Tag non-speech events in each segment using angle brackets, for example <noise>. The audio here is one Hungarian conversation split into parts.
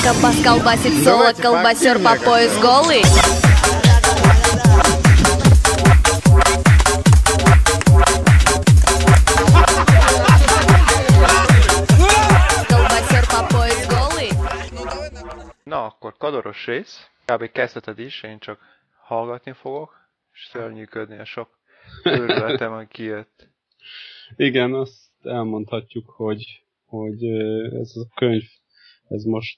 Колбас колбасит соло, Давайте колбасер по поактивнее пояс голый. Колбасер по пояс голый. Na, akkor kadoros rész. Kb. kezdheted is, én csak hallgatni fogok, és szörnyűködni a sok őrületem, ami kijött. Igen, azt elmondhatjuk, hogy, hogy ö, ez a könyv, ez most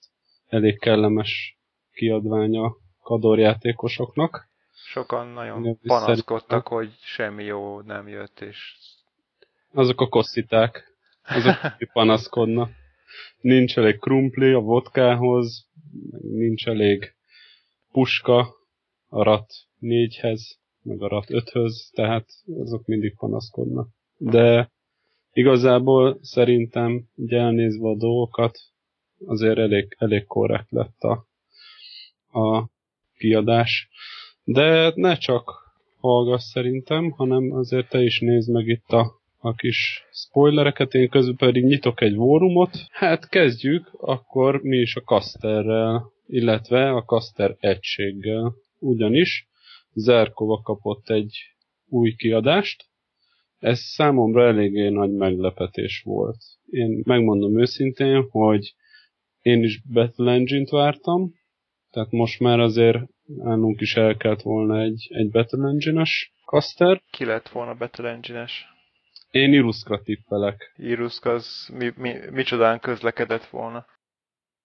elég kellemes kiadványa kadorjátékosoknak. Sokan nagyon panaszkodtak, hogy semmi jó nem jött, és Azok a kossziták, azok <laughs> akik panaszkodnak. Nincs elég krumpli a vodkához, nincs elég puska a rat négyhez, meg a rat öthöz, tehát azok mindig panaszkodnak. De igazából szerintem, ugye elnézve a dolgokat, azért elég, elég korrekt lett a, a kiadás. De ne csak hallgass szerintem, hanem azért te is nézd meg itt a, a kis spoilereket, én közül pedig nyitok egy fórumot. Hát kezdjük akkor mi is a Casterrel, illetve a Caster egységgel. Ugyanis Zerkova kapott egy új kiadást, ez számomra eléggé nagy meglepetés volt. Én megmondom őszintén, hogy én is Battle Engine-t vártam, tehát most már azért nálunk is elkelt volna egy, egy Battle Engine-es Caster. ki lett volna Battle Engine-es. Én Iruszkra tippelek. Iruszk az mi, mi, micsodán közlekedett volna.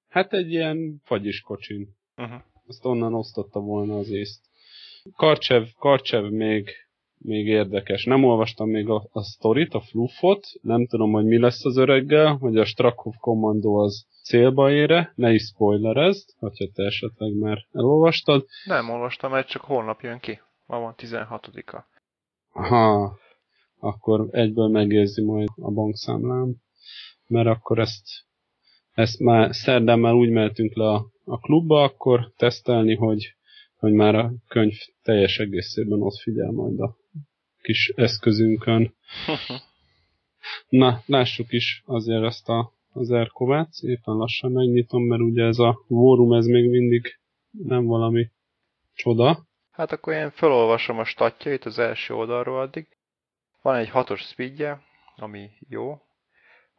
Hát egy ilyen fagyis kocsin. Uh-huh. Azt onnan osztotta volna az észt. Karcsev, Karcsev még, még érdekes. Nem olvastam még a, a sztorit, a fluffot. Nem tudom, hogy mi lesz az öreggel, hogy a Strakov kommandó az célba ére. Ne is spoilerezd, hogyha te esetleg már elolvastad. Nem olvastam, mert csak holnap jön ki. Ma van 16-a. Aha, akkor egyből megérzi majd a bankszámlám, mert akkor ezt, ezt már szerdán már úgy mehetünk le a, a klubba, akkor tesztelni, hogy, hogy már a könyv teljes egészében ott figyel majd a kis eszközünkön. Na, lássuk is azért ezt a, az Erkovát, éppen lassan megnyitom, mert ugye ez a Vorum, ez még mindig nem valami csoda. Hát akkor én felolvasom a statjait az első oldalról addig. Van egy hatos speedje, ami jó,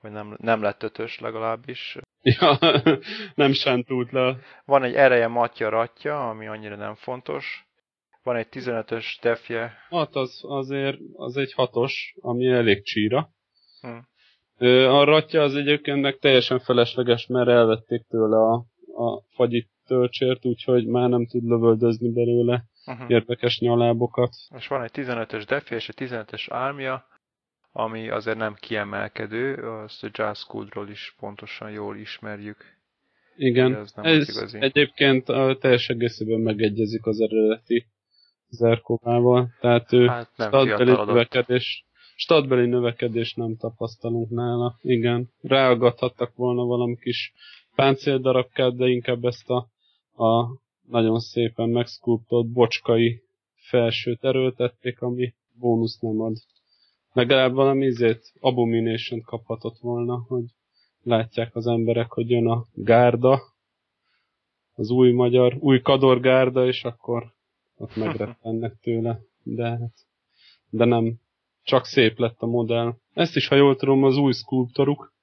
vagy nem, nem lett ötös legalábbis. Ja, <laughs> nem sántult le. Van egy ereje matja ratja, ami annyira nem fontos. Van egy 15-ös defje. Hát az azért az egy hatos, ami elég csíra. Hm. A ratja az egyébként meg teljesen felesleges, mert elvették tőle a, a fagyit töltsért, úgyhogy már nem tud lövöldözni belőle Uh-huh. érdekes nyalábokat. És van egy 15-ös defje és egy 15-ös álmja, ami azért nem kiemelkedő, azt a Jazz Schoolról is pontosan jól ismerjük. Igen, Ez nem ez az igazi. egyébként a teljes egészében megegyezik az eredeti Zerkovával, tehát ő Hát nem fiatalodott. növekedés, statbeli növekedés nem tapasztalunk nála. Igen, ráaggathattak volna valami kis páncéldarabkát, de inkább ezt a, a nagyon szépen megszkulptolt bocskai felsőt erőltették, ami bónusz nem ad. Legalább valami izét, abomination kaphatott volna, hogy látják az emberek, hogy jön a gárda, az új magyar, új kadorgárda, és akkor ott megrettennek tőle. De, hát- de nem. Csak szép lett a modell. Ezt is, ha jól tudom, az új skulptoruk.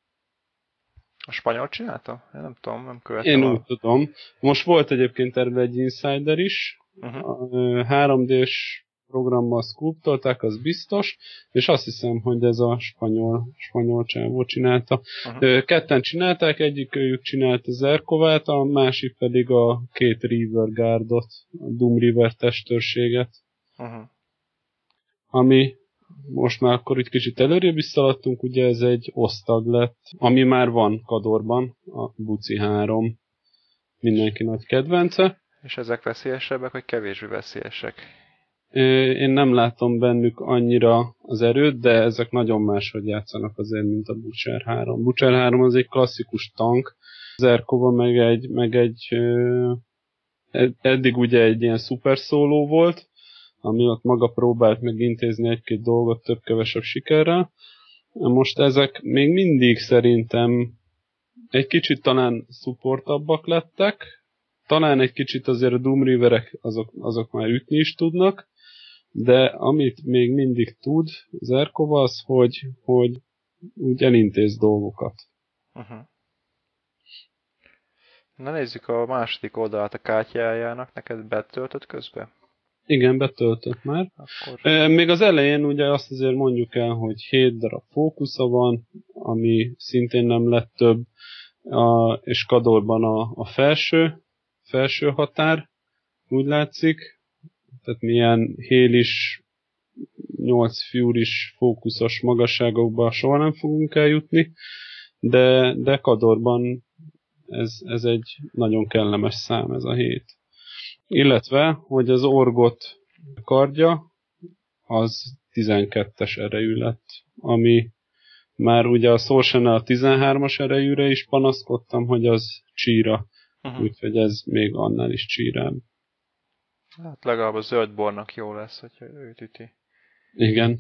A spanyol csinálta? Én nem tudom, nem követem. Én a... úgy tudom. Most volt egyébként erre egy insider is. Uh-huh. Ö, 3D-s programmal skulptolták, az biztos, és azt hiszem, hogy ez a spanyol, spanyol csávó csinálta. Ö, Ketten csinálták, egyik őjük csinálta Zerkovát, a másik pedig a két River Guardot, a Doom River testőrséget, Uh-huh. ami most már akkor itt kicsit előrébb visszaladtunk, ugye ez egy osztag lett, ami már van Kadorban, a Buci 3, mindenki nagy kedvence. És ezek veszélyesebbek, vagy kevésbé veszélyesek? Én nem látom bennük annyira az erőt, de ezek nagyon máshogy játszanak azért, mint a Butcher 3. Butcher 3 az egy klasszikus tank, Zerkova meg egy, meg egy eddig ugye egy ilyen szuper szóló volt, ami ott maga próbált megintézni egy-két dolgot több-kevesebb sikerrel. Most ezek még mindig szerintem egy kicsit talán supportabbak lettek, talán egy kicsit azért a Doom azok, azok már ütni is tudnak, de amit még mindig tud Zerkova az, hogy, hogy úgy elintéz dolgokat. Uh-huh. Na nézzük a második oldalát a kártyájának, neked betöltött közben? Igen, betöltött már. Akkor... E, Még az elején ugye azt azért mondjuk el, hogy 7 darab fókusza van, ami szintén nem lett több, a, és Kadorban a, a felső, felső határ, úgy látszik. Tehát milyen hélis, 8 is fókuszos magasságokba soha nem fogunk eljutni, de, de Kadorban ez, ez egy nagyon kellemes szám ez a hét. Illetve, hogy az orgot kardja, az 12-es erejű lett, ami már ugye a Sorsen a 13-as erejűre is panaszkodtam, hogy az csíra, uh-huh. úgyhogy ez még annál is csírább. Hát legalább a zöldbornak jó lesz, hogyha őt üti. Igen.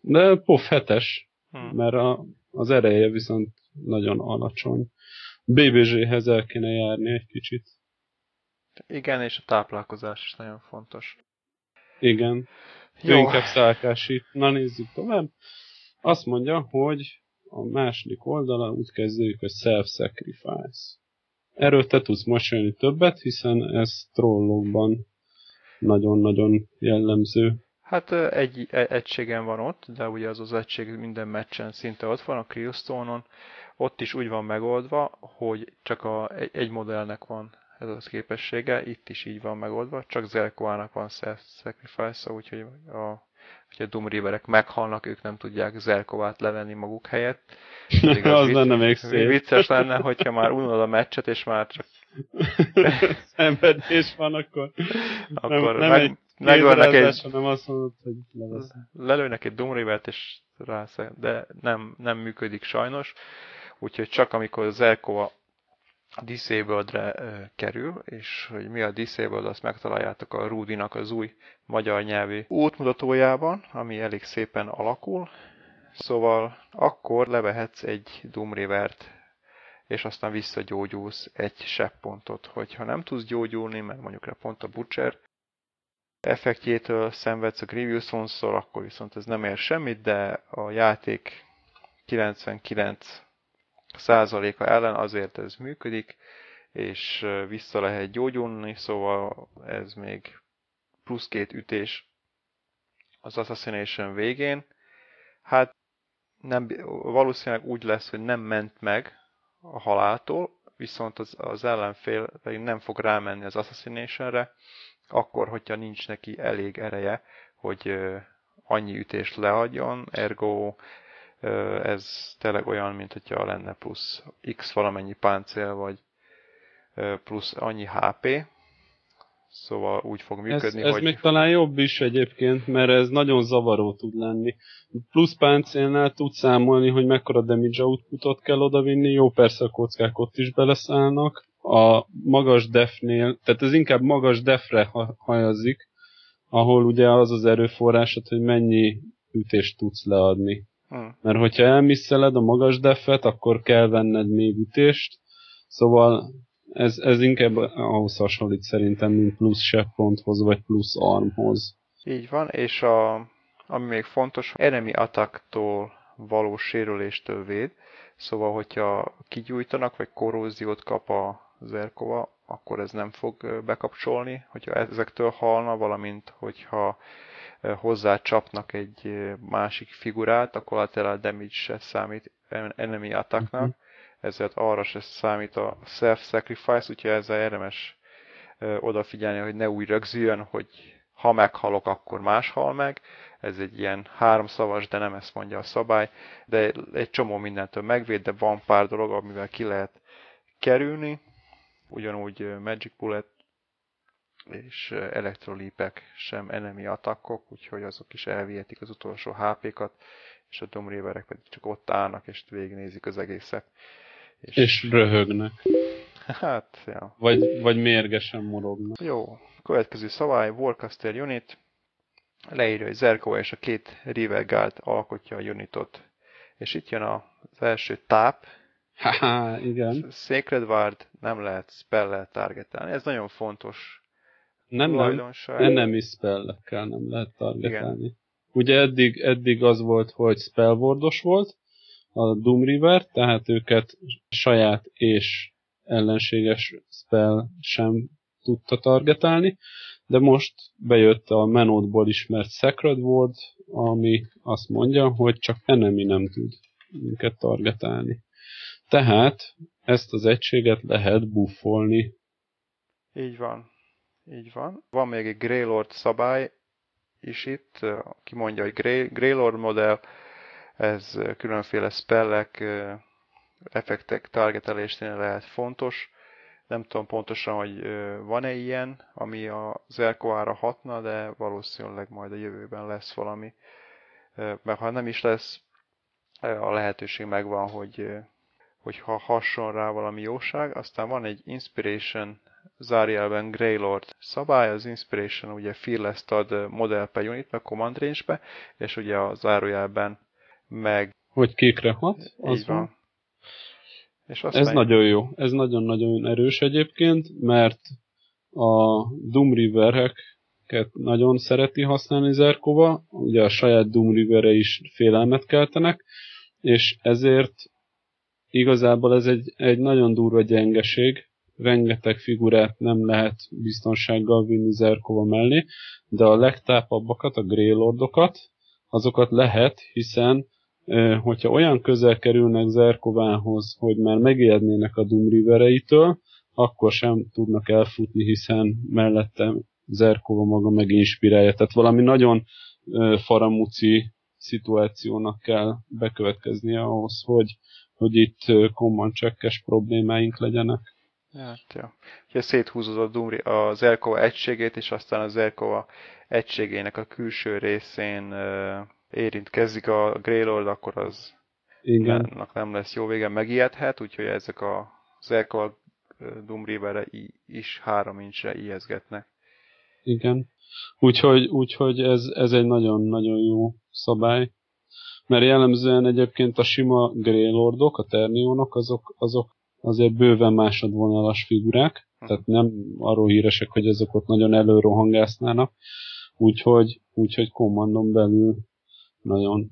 De pof hetes, Hmm. mert a, az ereje viszont nagyon alacsony. BBZ-hez el kéne járni egy kicsit. Igen, és a táplálkozás is nagyon fontos. Igen. Jó. Jó. Inkább szálkási. Na nézzük tovább. Azt mondja, hogy a második oldala úgy kezdődik, hogy self-sacrifice. Erről te tudsz mesélni többet, hiszen ez trollokban nagyon-nagyon jellemző. Hát egy e- egységen van ott, de ugye az az egység minden meccsen szinte ott van, a Krillstone-on. Ott is úgy van megoldva, hogy csak a, egy, egy modellnek van ez az képessége, itt is így van megoldva, csak Zerkoának van self-sacrifice, úgyhogy a, hogyha Doom Reaverek meghalnak, ők nem tudják Zerkovát levenni maguk helyett. Pedig <laughs> Az vicc- lenne még szép. Vicces lenne, hogyha már unod a meccset, és már csak <laughs> Szenvedés van, akkor, akkor nem, nem meg, egy megölnek egy, hanem azt mondod, hogy levesz. lelőnek egy Doom és rásze, de nem, nem működik sajnos. Úgyhogy csak amikor az Elkova Disabled-re kerül, és hogy mi a Disabled, azt megtaláljátok a Rudinak az új magyar nyelvi útmutatójában, ami elég szépen alakul. Szóval akkor levehetsz egy Doom Reaver-t, és aztán visszagyógyulsz egy sebpontot. Hogyha nem tudsz gyógyulni, mert mondjuk rá pont a Butcher effektjétől szenvedsz a Grievous Onszor, akkor viszont ez nem ér semmit, de a játék 99 százaléka ellen azért ez működik, és vissza lehet gyógyulni, szóval ez még plusz két ütés az Assassination végén. Hát nem, valószínűleg úgy lesz, hogy nem ment meg a haláltól, viszont az, az ellenfél pedig nem fog rámenni az Assassinationre, akkor, hogyha nincs neki elég ereje, hogy annyi ütést leadjon, ergo ez tényleg olyan, mint hogyha lenne plusz x valamennyi páncél, vagy plusz annyi HP, szóval úgy fog Ez, működni, ez hogy... még talán jobb is egyébként, mert ez nagyon zavaró tud lenni. Plusz páncélnál tud számolni, hogy mekkora damage outputot kell odavinni, jó persze a kockák ott is beleszállnak. A magas defnél, tehát ez inkább magas defre ha- hajazik, ahol ugye az az erőforrásod, hogy mennyi ütést tudsz leadni. Hm. Mert hogyha elmisszeled a magas defet, akkor kell venned még ütést. Szóval ez, ez inkább ahhoz hasonlít szerintem, mint plusz sebponthoz, vagy plusz armhoz. Így van, és a, ami még fontos, enemy attacktól való sérüléstől véd, szóval hogyha kigyújtanak, vagy korróziót kap az Erkova, akkor ez nem fog bekapcsolni, hogyha ezektől halna, valamint hogyha hozzá csapnak egy másik figurát, a collateral damage se számít en- enemy attacknak, Mhm. Ezért arra se számít a self-sacrifice, úgyhogy ezzel érdemes odafigyelni, hogy ne úgy rögzüljön, hogy ha meghalok, akkor más hal meg. Ez egy ilyen háromszavas, de nem ezt mondja a szabály, de egy csomó mindentől megvéd, de van pár dolog, amivel ki lehet kerülni. Ugyanúgy Magic Bullet és elektrolípek sem enemy attackok, úgyhogy azok is elvihetik az utolsó HP-kat, és a Doom Reaverek pedig csak ott állnak, és végignézik az egészet. És röhögnek. hát, ja. Vagy, vagy mérgesen morognak. Jó, következő szabály, Warcaster Unit. Leírja, hogy Zerko és a két River Guard alkotja a unitot. És itt jön az első táp, Haha, igen. Sacred Ward nem lehet spell targetálni. Ez nagyon fontos Nem, nem. tulajdonság. Enemy spellekkel nem lehet targetálni. Ugye eddig, eddig az volt, hogy spellwordos volt a Doom River, tehát őket saját és ellenséges spell sem tudta targetálni, de most bejött a Menodból ismert Sacred Ward, ami azt mondja, hogy csak enemy nem tud minket targetálni. Tehát ezt az egységet lehet buffolni. Így van. Így van. Van még egy Greylord szabály is itt, aki mondja, hogy Grey, Greylord modell, ez különféle spellek, effektek targetelésnél lehet fontos. Nem tudom pontosan, hogy van-e ilyen, ami az Elkoára hatna, de valószínűleg majd a jövőben lesz valami. Mert ha nem is lesz, a lehetőség megvan, hogy, hogy ha hasson rá valami jóság. Aztán van egy Inspiration zárójelben Greylord szabály, az Inspiration ugye fearless ad model per unit, meg command range-be, és ugye a zárójelben meg... Hogy kékre hat, az így van. van. És azt Ez meg- nagyon jó. Ez nagyon-nagyon erős egyébként, mert a Doom Rivereket nagyon szereti használni Zerkova, ugye a saját Doom Riverre is félelmet keltenek, és ezért igazából ez egy, egy nagyon durva gyengeség, rengeteg figurát nem lehet biztonsággal vinni Zerkova mellé, de a legtápabbakat, a Greylordokat, azokat lehet, hiszen hogyha olyan közel kerülnek Zerkovához, hogy már megijednének a Doom Rivereitől, akkor sem tudnak elfutni, hiszen mellette Zerkova maga meginspirálja. Tehát valami nagyon faramuci szituációnak kell bekövetkeznie ahhoz, hogy, hogy itt ö, command checkes problémáink legyenek. Hát, ja. Ugye széthúzod a Doom, az Elkova egységét, és aztán az Elkova egységének a külső részén érintkezik a Greylord, akkor az Igen. nem lesz jó vége, megijedhet, úgyhogy ezek a, Elkova Doom Riverre i- is három incsre ijeszgetnek. Igen. Úgyhogy, úgyhogy ez, ez egy nagyon-nagyon jó szabály. Mert jellemzően egyébként a sima Greylordok, a Terniónok, azok, azok azért bőven másodvonalas figurák, tehát nem arról híresek, hogy ezek ott nagyon előrohangásznának, úgyhogy, úgyhogy kommandon belül nagyon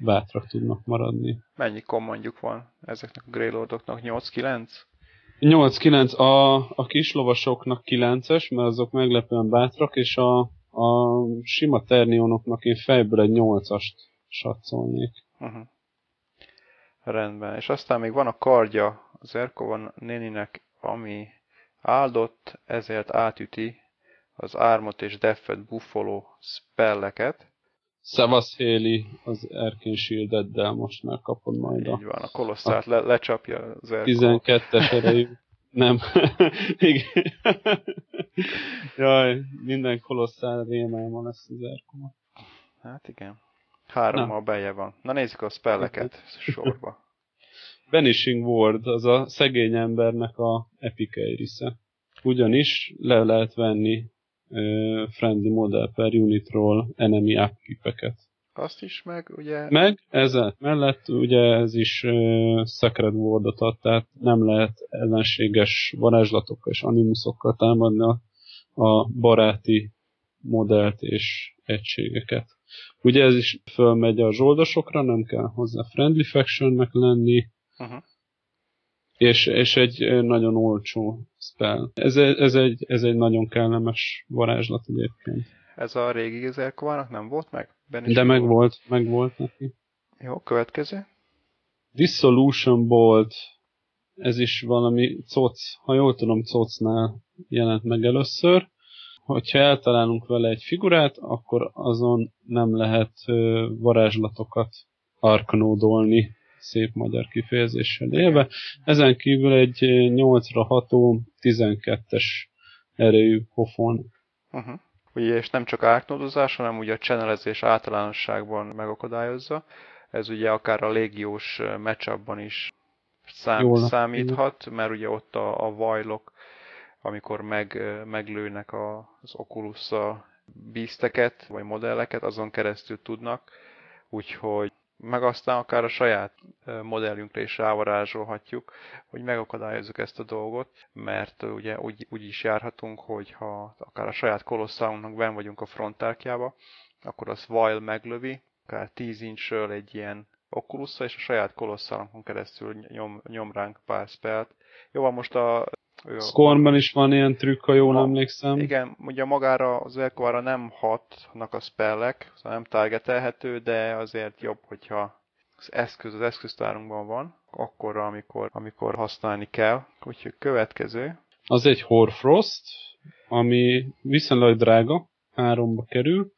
bátrak tudnak maradni. Mennyi kommandjuk van ezeknek a Greylordoknak? 8-9? 8-9, a, a kislovasoknak 9-es, mert azok meglepően bátrak, és a, a sima ternionoknak én fejből egy 8-ast satszolnék. Uh-huh. Rendben. És aztán még van a kardja az Erkova néninek, ami áldott, ezért átüti az ármot és deffet buffoló spelleket. Szevasz Héli az Erkin Shieldeddel most már kapod majd a Így van, a kolosszált le, lecsapja az Erkova. 12-es erejű. <laughs> Nem. <laughs> Igen. Jaj, minden kolosszál rémálma lesz az Erkoma. Hát igen. Hárommal beje van. Na nézzük a spelleket sorba. <laughs> Vanishing Ward, az a szegény embernek a epic része. Ugyanis le lehet venni friendly model per unitról enemy upkeep-eket. Azt is meg, ugye... Meg ezzel mellett ugye ez is uh, Sacred Wardot ad, tehát nem lehet ellenséges varázslatokkal és animusokkal támadni a, a baráti modellt és egységeket. Ugye ez is fölmegy a zsoldosokra, nem kell hozzá friendly factionnek lenni, Uh-huh. és, és egy nagyon olcsó spell. Ez, egy- ez, egy, ez egy nagyon kellemes varázslat egyébként. Ez a régi az Erkovának nem volt meg? Benne De meg volt, meg volt neki. Jó, következő. Dissolution Bolt, ez is valami coc, ha jól tudom, cocnál jelent meg először. Hogyha eltalálunk vele egy figurát, akkor azon nem lehet varázslatokat arknódolni, szép magyar kifejezéssel élve. Ezen kívül egy ö, 8-ra ható 12-es erejű pofon. Uh-huh. Ugye, és nem csak árknódozás, hanem ugye a channelezés általánosságban megakadályozza. Ez ugye akár a légiós matchupban is szám, Jól, számíthat, mert ugye ott a, a vajlok, amikor meg, meglőnek a, az oculus beasteket, vagy modelleket, azon keresztül tudnak. Úgyhogy meg aztán akár a saját modellünkre is rávarázsolhatjuk, hogy megakadályozzuk ezt a dolgot, mert ugye úgy, úgy is járhatunk, hogy ha akár a saját kolosszálunknak ben vagyunk a frontárkjába, akkor az while meglövi, akár 10 inchről egy ilyen oculus és a saját kolosszálunkon keresztül nyom, nyom ránk pár spelt. Jó, van most a Scornban is van ilyen trükk, ha jól emlékszem. Igen, ugye magára az Elkovára nem hatnak a spellek, szóval nem targetelhető, de azért jobb, hogyha az eszköz az eszköztárunkban van, akkor, amikor, amikor használni kell. Úgyhogy következő. Az egy Horfrost, ami viszonylag drága, háromba kerül,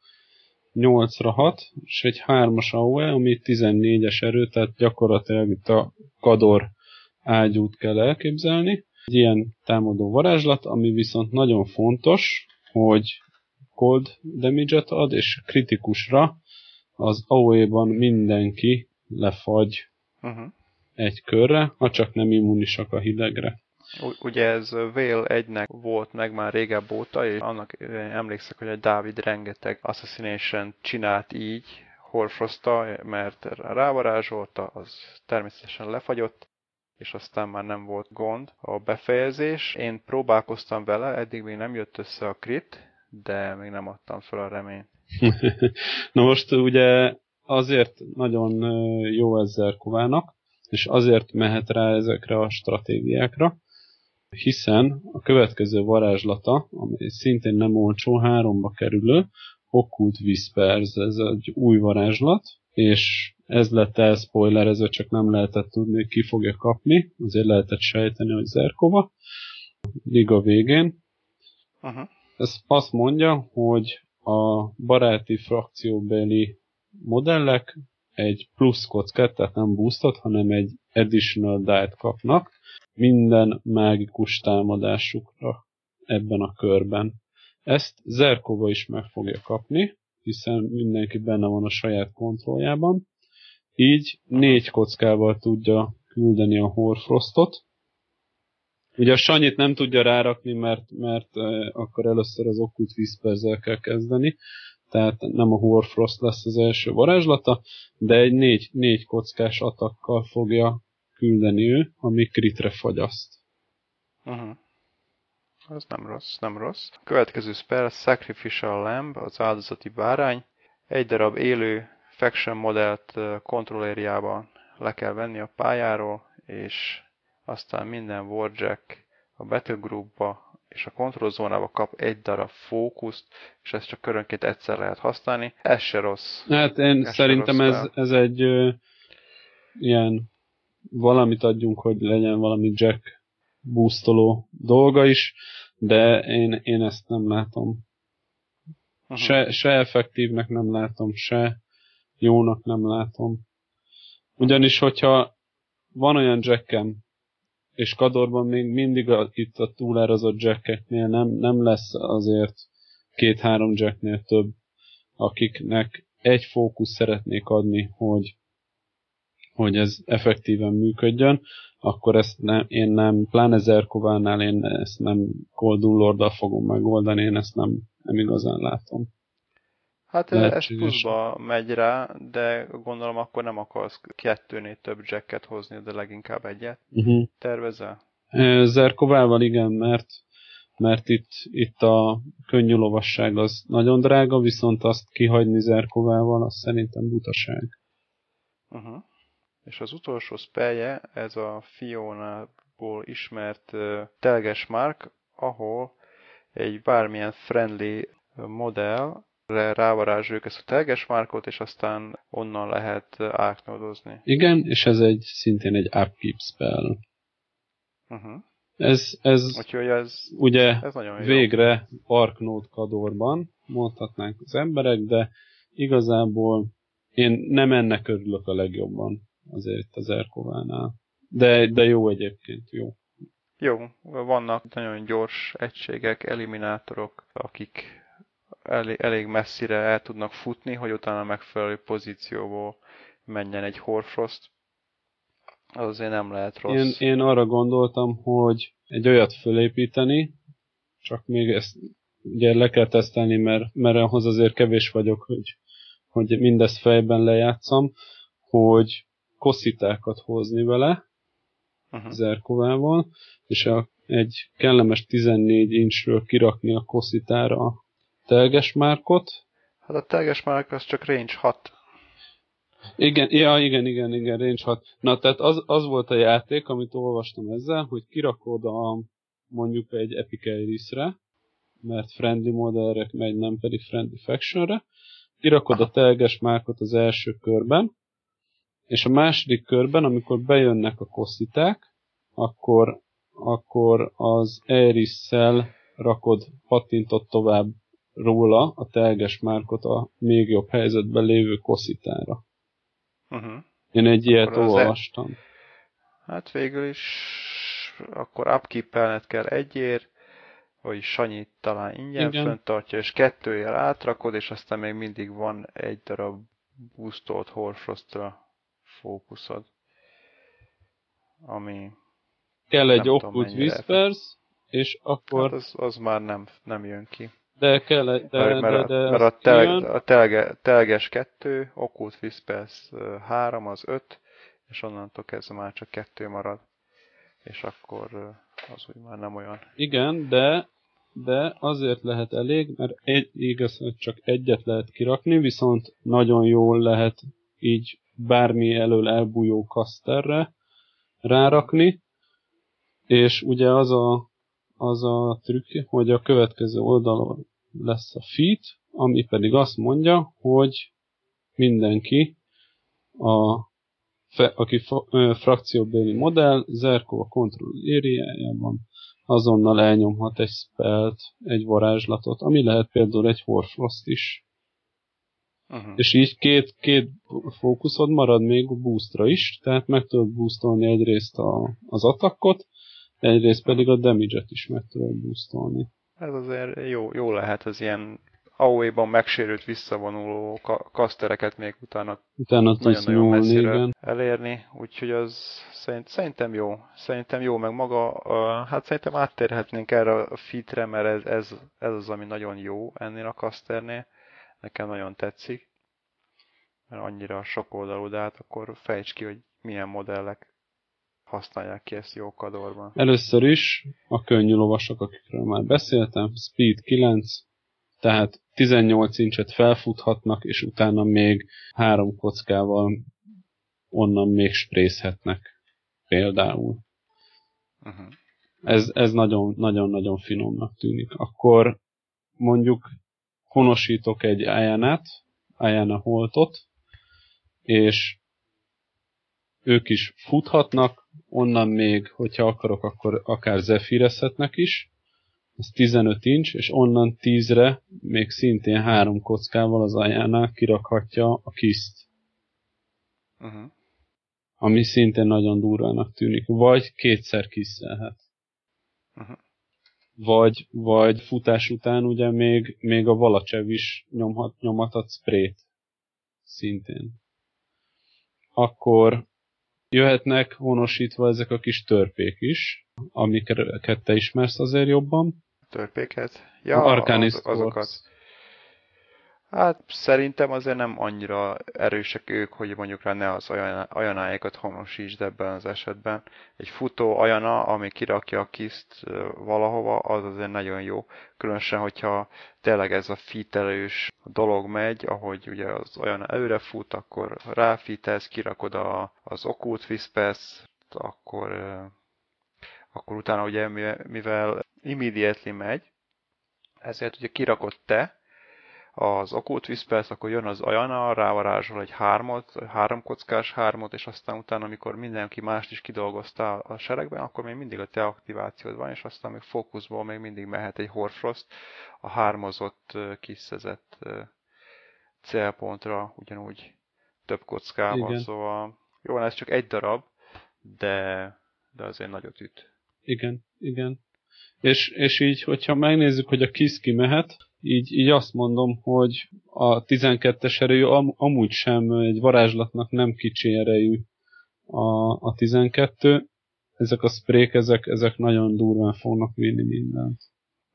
8-ra hat, és egy 3-as AOE, ami 14-es erő, tehát gyakorlatilag itt a Kador ágyút kell elképzelni egy ilyen támadó varázslat, ami viszont nagyon fontos, hogy cold damage ad, és kritikusra az AOE-ban mindenki lefagy uh-huh. egy körre, ha csak nem immunisak a hidegre. Ugye ez Vél egynek volt meg már régebb óta, és annak emlékszek, hogy a Dávid rengeteg Assassination csinált így, Horfrosta, mert rávarázsolta, az természetesen lefagyott, és aztán már nem volt gond a befejezés. Én próbálkoztam vele, eddig még nem jött össze a crit, de még nem adtam fel a reményt. <laughs> Na most ugye azért nagyon jó ezzel Kovának, és azért mehet rá ezekre a stratégiákra, hiszen a következő varázslata, ami szintén nem olcsó, háromba kerülő, Occult Whispers, ez egy új varázslat, és ez lett spoilerező, csak nem lehetett tudni, hogy ki fogja kapni, azért lehetett sejteni, hogy Zerkova. Liga végén. Uh-huh. Ez azt mondja, hogy a baráti frakcióbeli modellek egy plusz kockát, tehát nem boostot, hanem egy additional die kapnak minden mágikus támadásukra ebben a körben. Ezt Zerkova is meg fogja kapni, hiszen mindenki benne van a saját kontrolljában. Így négy kockával tudja küldeni a Horfrostot. Ugye a Sanyit nem tudja rárakni, mert, mert akkor először az Occult Whisperzel kell kezdeni, tehát nem a Horfrost lesz az első varázslata, de egy négy, négy kockás atakkal fogja küldeni ő, ami kritre fagyaszt. Uh-huh. Az nem rossz, nem rossz. A következő spell Sacrificial Lamb, az áldozati bárány. Egy darab élő faction modellt kontrollériában le kell venni a pályáról, és aztán minden Warjack a Battlegroupba és a kontrollzónába kap egy darab fókuszt, és ezt csak körönként egyszer lehet használni. Ez se rossz. Hát én ez szerintem ez, ez egy ö, ilyen valamit adjunk, hogy legyen valami Jack boostoló dolga is, de én, én ezt nem látom. Se, se effektívnek nem látom, se jónak nem látom. Ugyanis, hogyha van olyan jackem, és Kadorban még mindig a, itt a túlárazott jackeknél nem, nem lesz azért két-három jacknél több, akiknek egy fókusz szeretnék adni, hogy, hogy ez effektíven működjön, akkor ezt nem, én nem, pláne Zerkovánál én ezt nem Coldun lord fogom megoldani, én ezt nem, nem igazán látom. Hát ez pluszba megy rá, de gondolom akkor nem akarsz kettőnél több jacket hozni, de leginkább egyet. Uh-huh. Tervezel? Zerkovával igen, mert mert itt, itt a könnyű lovasság az nagyon drága, viszont azt kihagyni Zerkovával, az szerintem butaság. Uh-huh. És az utolsó spellje, ez a Fiona-ból ismert uh, telges mark, ahol egy bármilyen friendly modell rávarázsoljuk ezt a telges márkot, és aztán onnan lehet árknódozni. Igen, és ez egy szintén egy upkeep spell. Uh-huh. Ez, ez, Úgyhogy ez, ugye ez végre Arknód kadorban mondhatnánk az emberek, de igazából én nem ennek örülök a legjobban azért az Erkovánál. De, de jó egyébként, jó. Jó, vannak nagyon gyors egységek, eliminátorok, akik elég, elég messzire el tudnak futni, hogy utána megfelelő pozícióból menjen egy Horfrost. Az azért nem lehet rossz. Én, én arra gondoltam, hogy egy olyat fölépíteni, csak még ezt ugye le kell tesztelni, mert, mert ahhoz azért kevés vagyok, hogy, hogy mindezt fejben lejátszam, hogy koszitákat hozni vele, Uh-huh. zerkovával, és a, egy kellemes 14 inchről kirakni a koszitára a telges márkot. Hát a telges márk az csak range 6. Igen, ja, igen, igen, igen, range 6. Na, tehát az, az volt a játék, amit olvastam ezzel, hogy kirakod a, mondjuk egy Epic Iris-re, mert friendly modellre megy, nem pedig friendly factionre, kirakod a telges márkot az első körben, és a második körben, amikor bejönnek a kossziták, akkor, akkor az Eris-szel rakod, pattintott tovább róla a telges márkot a még jobb helyzetben lévő kosszitára. Uh-huh. Én egy ilyet Akkor e- olvastam. Hát végül is akkor upkeep kell egyért, vagy Sanyi talán ingyen Igen. fönt tartja, és kettőjel átrakod, és aztán még mindig van egy darab boostolt Horfrostra fókuszod. Ami Kell egy Occult Whispers, és akkor... hát az, az már nem, nem jön ki. de kell. De, mert, mert, de, de mert a, tel, jön. a telge, telges 2, Occult Whispers 3 az 5, és onnantól kezdve már csak kettő marad. És akkor az úgy már nem olyan. Igen, de, de azért lehet elég, mert egy, igaz, hogy csak egyet lehet kirakni, viszont nagyon jól lehet így bármi elől elbújó kaszterre rárakni, és ugye az a, az a trükk, hogy a következő oldalon lesz a feed, ami pedig azt mondja, hogy mindenki, a, aki fa, ö, frakcióbeli modell, Zerkova control ériájában azonnal elnyomhat egy spelt, egy varázslatot, ami lehet például egy Horfrost is. Uh-huh. És így két, két fókuszod marad még a boostra is, tehát meg tudod boostolni egyrészt a, az attackot, egyrészt pedig a damage-et is meg tudod boostolni. Ez azért jó, jó lehet az ilyen AOE-ban megsérült, visszavonuló ka- kasztereket még utána Utána nagyon-nagyon messziről igen. elérni, úgyhogy az szerint, szerintem jó. Szerintem jó, meg maga, uh, hát szerintem áttérhetnénk erre a fitre, mert ez, ez, ez az, ami nagyon jó ennél a kaszternél. Nekem nagyon tetszik, mert annyira sok oldalú, de hát akkor fejtsd ki, hogy milyen modellek használják ki ezt jó kadorban. Először is a könnyű lovasok, akikről már beszéltem, Speed 9, tehát 18 incset felfuthatnak, és utána még három kockával onnan még sprészhetnek. Például. Uh-huh. Ez, ez nagyon, nagyon-nagyon finomnak tűnik. Akkor mondjuk honosítok egy Ayana-t, Ayana Holtot, és ők is futhatnak, onnan még, hogyha akarok, akkor akár zefirezhetnek is, ez 15 inch, és onnan 10-re még szintén három kockával az Ayana kirakhatja a kiszt, Uh-huh. ami szintén nagyon durvának tűnik. Vagy kétszer kiszelhet. Uh-huh. Vagy, vagy futás után ugye még, még a Valacsev is nyomhat, nyomhathat sprayt. Szintén. Akkor jöhetnek honosítva ezek a kis törpék is, amiket te ismersz azért jobban. Törpéket? Ja, az, azokat. Hát szerintem azért nem annyira erősek ők, hogy mondjuk rá ne az ajan- ajanáikat honosítsd ebben az esetben. Egy futó ajana, ami kirakja a kiszt valahova, az azért nagyon jó. Különösen, hogyha tényleg ez a fitelős dolog megy, ahogy ugye az ajana előre fut, akkor ráfitelsz, kirakod a, az Occult Whispers, akkor, akkor utána ugye mivel immediately megy, ezért ugye kirakod te, az Occult Whispers, akkor jön az Ajana, rávarázsol egy hármot, három kockás hármot, és aztán utána, amikor mindenki mást is kidolgozta a seregben, akkor még mindig a te aktivációd van, és aztán még fókuszból még mindig mehet egy Horfrost a hármozott, kiszezett célpontra, ugyanúgy több kockával, Igen. szóval jó, ez csak egy darab, de, de azért nagyot üt. Igen, igen. És, és így, hogyha megnézzük, hogy a KISZ kimehet, így, így azt mondom, hogy a 12-es erejű am, amúgy sem egy varázslatnak nem kicsi erejű a, a 12. Ezek a sprék, ezek, ezek nagyon durván fognak vinni mindent.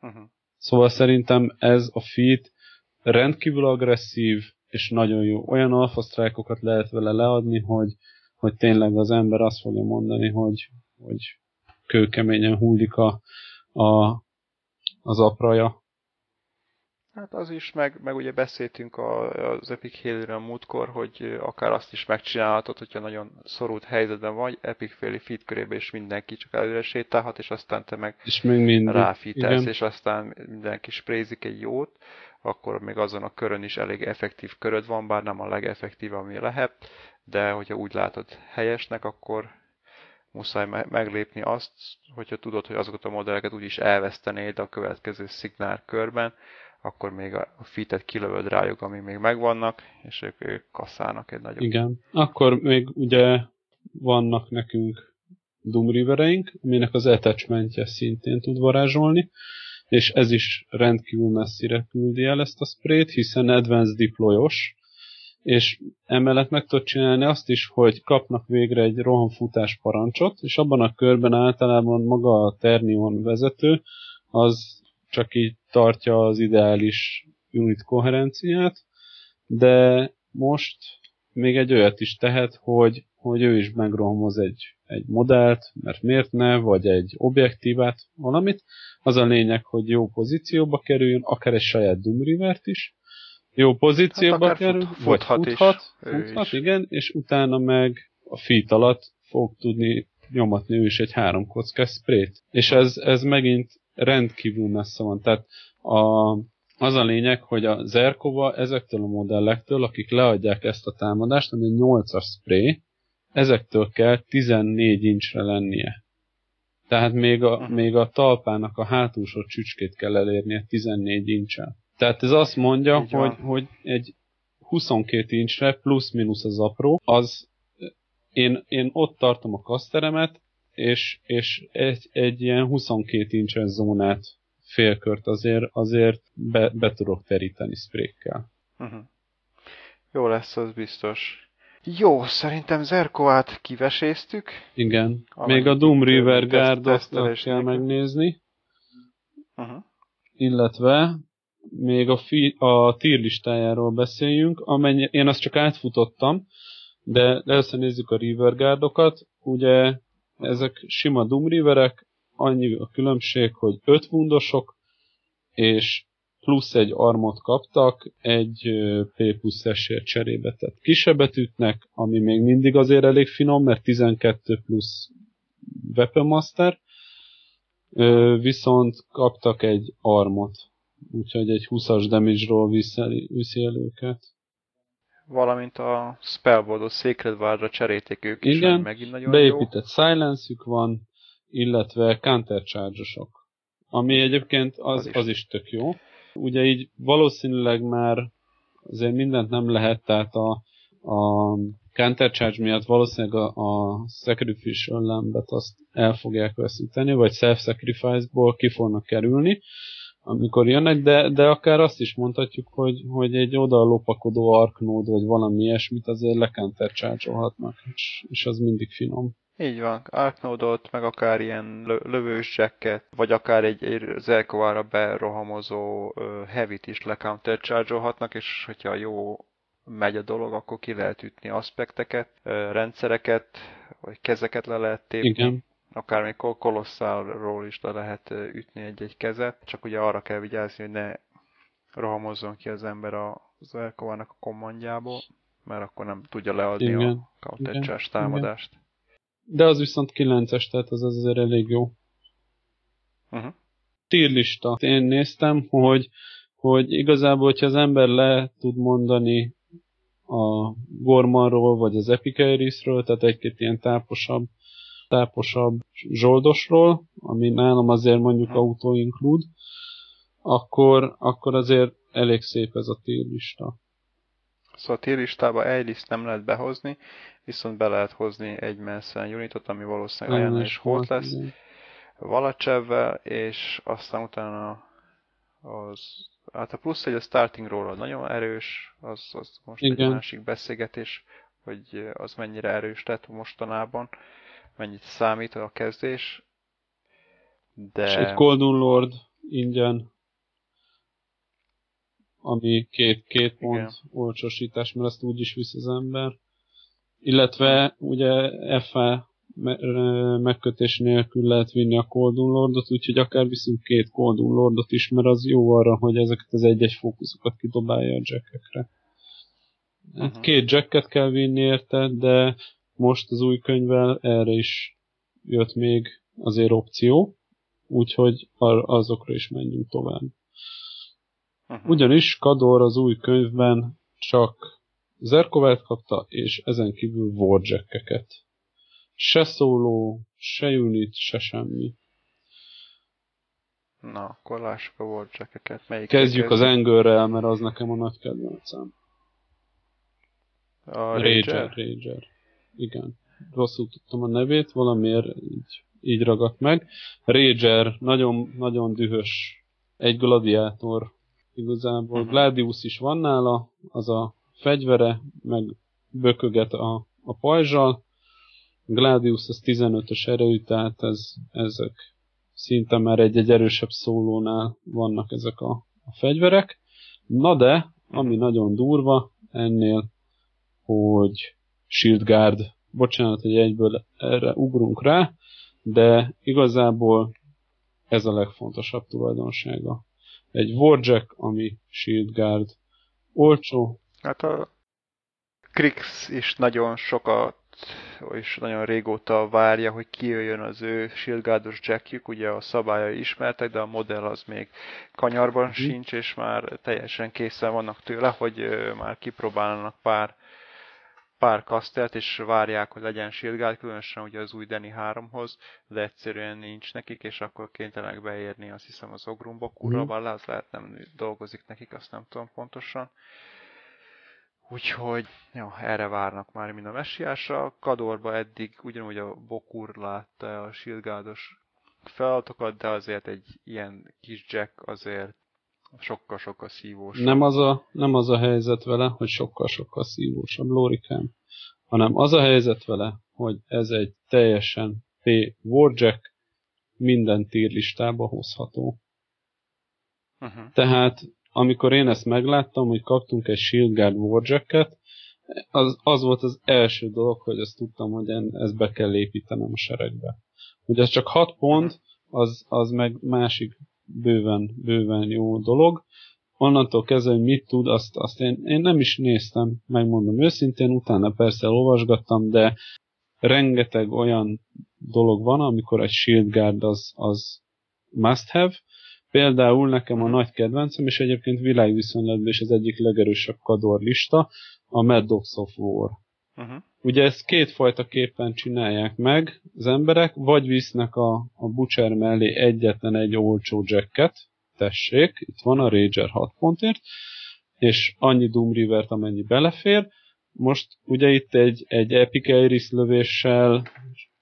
Uh-huh. Szóval szerintem ez a feat rendkívül agresszív, és nagyon jó. Olyan alfa strike lehet vele leadni, hogy, hogy tényleg az ember azt fogja mondani, hogy, hogy kőkeményen hullik a, a, az apraja. Hát az is, meg, meg ugye beszéltünk a, az Epic Halo-ről múltkor, hogy akár azt is megcsinálhatod, hogyha nagyon szorult helyzetben vagy, Epic féli fit körébe is mindenki csak előre sétálhat, és aztán te meg és még mindig. ráfitelsz, és aztán mindenki sprézik egy jót, akkor még azon a körön is elég effektív köröd van, bár nem a legeffektív, ami lehet, de hogyha úgy látod helyesnek, akkor muszáj meglépni azt, hogyha tudod, hogy azokat a modelleket úgyis elvesztenéd a következő szignál körben, akkor még a fitet kilövöd rájuk, ami még megvannak, és ők, ők kasszálnak egy nagyobb. Igen. Akkor még ugye vannak nekünk Doom Rivereink, aminek az attachmentje szintén tud varázsolni, és ez is rendkívül messzire küldi el ezt a sprayt, hiszen Advanced Deployos, és emellett meg tudod csinálni azt is, hogy kapnak végre egy rohanfutás parancsot, és abban a körben általában maga a Ternion vezető, az csak így tartja az ideális unit koherenciát, de most még egy olyat is tehet, hogy, hogy ő is megrohamoz egy, egy modellt, mert miért ne, vagy egy objektívát, valamit. Az a lényeg, hogy jó pozícióba kerüljön, akár egy saját Doom River-t is, jó pozícióba hát kerül, fut, futhat, vagy futhat, is, futhat, igen, és utána meg a feet alatt fog tudni nyomatni ő is egy három kockás sprayt. És ez, ez megint rendkívül messze van. Tehát a, az a lényeg, hogy a Zerkova ezektől a modellektől, akik leadják ezt a támadást, ami egy 8-as spray, ezektől kell 14 incsre lennie. Tehát még a, uh-huh. még a talpának a hátulsó csücskét kell elérnie 14 incsel. Tehát ez azt mondja, hogy, hogy egy 22 incsre plusz-minusz az apró, az én, én ott tartom a kaszteremet, és, és egy, egy ilyen 22 incses zónát félkört azért, azért be, be tudok teríteni sprékkel. Uh-huh. Jó lesz, az biztos. Jó, szerintem Zerkoát kiveséztük. Igen. Még a Doom River Guard-ot kell megnézni. Uh-huh. Illetve még a, fi, a tier listájáról beszéljünk, amennyi, én azt csak átfutottam, de először nézzük a River Guardokat. Ugye ezek sima Doom Riverek, annyi a különbség, hogy 5 wundosok, és plusz egy armot kaptak egy P plusz esért cserébe. Tehát kisebbet ütnek, ami még mindig azért elég finom, mert 12 plusz Weapon Master, viszont kaptak egy armot, úgyhogy egy 20-as damage-ról viszi el őket. Valamint a Spellboardot Sacred Wardra cserélték ők is, Igen, megint nagyon beépített jó. silence van, illetve countercharge-osok. Ami egyébként az, az, is. az is tök jó. Ugye így valószínűleg már azért mindent nem lehet, tehát a, a countercharge miatt valószínűleg a, a sacrificial lambet azt el fogják veszíteni, vagy self-sacrifice-ból ki fognak kerülni, amikor jönnek, de, de akár azt is mondhatjuk, hogy, hogy egy oda lopakodó arknód, vagy valami ilyesmit azért lekenter charge és, és az mindig finom. Így van, Arknódot, meg akár ilyen lövős jacket, vagy akár egy, egy Zelkovára berohamozó uh, heavy-t is lecounter charge és hogyha jó megy a dolog, akkor ki lehet ütni aspekteket, rendszereket, vagy kezeket le lehet tépni. Igen akár még kolosszálról is le lehet ütni egy-egy kezet, csak ugye arra kell vigyázni, hogy ne rohamozzon ki az ember az elkovának a kommandjából, mert akkor nem tudja leadni igen, a counter támadást. Igen. De az viszont 9-es, tehát az azért elég jó. Uh-huh. Tírlista. Én néztem, hogy, hogy igazából, hogyha az ember le tud mondani a Gormanról, vagy az Epicairisről, tehát egy-két ilyen táposabb táposabb zsoldosról, ami nálam azért mondjuk hmm. auto include, akkor, akkor azért elég szép ez a tírlista. Szóval a tírlistába egy liszt nem lehet behozni, viszont be lehet hozni egy Menszen unitot, ami valószínűleg olyan is volt lesz. Valacsevvel, és aztán utána az, hát a plusz egy a starting roll nagyon erős, az, az most Igen. egy másik beszélgetés, hogy az mennyire erős lett mostanában mennyit számít a kezdés. De... És egy Golden Lord ingyen. ami két, két pont Igen. olcsósítás, mert azt úgy is visz az ember. Illetve ugye FA ö, megkötés nélkül lehet vinni a Cold Lordot, úgyhogy akár viszünk két Cold Lordot is, mert az jó arra, hogy ezeket az egy-egy fókuszokat kidobálja a jackekre. Hát Mhm. két jacket kell vinni érte, de most az új könyvvel erre is jött még azért opció, úgyhogy azokra is menjünk tovább. Uh-huh. Ugyanis Kador az új könyvben csak Zerkovát kapta, és ezen kívül Warjackeket. Se szóló, se unit, se semmi. Na, akkor lássuk a warjackeket. Melyik Kezdjük az Angerrel, mert az nekem a nagy kedvencem. A Rager. Rager. Rager. Igen. Rosszul tudtam a nevét, valamiért így, így ragadt meg. Rager, nagyon, nagyon dühös. Egy gladiátor igazából. Mhm. Gladius is van nála, az a fegyvere, meg bököget a, a pajzsal. Gladius az 15-ös erejű, tehát ez, ezek szinte már egy-egy erősebb szólónál vannak ezek a, a fegyverek. Na de, ami nagyon durva ennél, hogy Shield Guard, bocsánat, hogy egyből erre ugrunk rá, de igazából ez a legfontosabb tulajdonsága. Egy Warjack, ami Shield Guard. Olcsó, Hát a Krix is nagyon sokat és nagyon régóta várja, hogy kijöjjön az ő Shieldguardos jackjük, ugye a szabályai ismertek, de a modell az még kanyarban Mhm. sincs, és már teljesen készen vannak tőle, hogy már kipróbálnak pár pár kasztert, és várják, hogy legyen Shieldguard, különösen ugye az új Deni 3-hoz, de egyszerűen nincs nekik, és akkor kénytelenek beérni, azt hiszem az Ogrumba, kurva, Mhm. bár az lehet nem dolgozik nekik, azt nem tudom pontosan. Úgyhogy jó, erre várnak már mind a messiásra. Kadorba eddig ugyanúgy a Bokur látta a Shieldguardos feladatokat, de azért egy ilyen kis Jack azért sokkal-sokkal szívós. nem az, a, nem az a helyzet vele, hogy sokkal-sokkal szívósabb lórikám, hanem az a helyzet vele, hogy ez egy teljesen P Warjack, minden tírlistába hozható. Uh-huh. Tehát amikor én ezt megláttam, hogy kaptunk egy Shield Guard Warjacket, az, az volt az első dolog, hogy azt tudtam, hogy en, ezt be kell építenem a seregbe. Hogy ez csak 6 pont, az, az meg másik bőven, bőven jó dolog. Onnantól kezdve, hogy mit tud, azt, azt én, én nem is néztem, megmondom őszintén, utána persze olvasgattam, de rengeteg olyan dolog van, amikor egy Shield Guard az, az must have, Például nekem a nagy kedvencem, és egyébként világviszonylatban is az egyik legerősebb kador lista, a Mad Dogs of War. Uh-huh. Ugye ezt kétfajta képen csinálják meg az emberek, vagy visznek a, a Butcher mellé egyetlen egy olcsó jacket, tessék, itt van a Rager 6 pontért, és annyi Doom River-t, amennyi belefér. Most ugye itt egy, egy Epic Iris lövéssel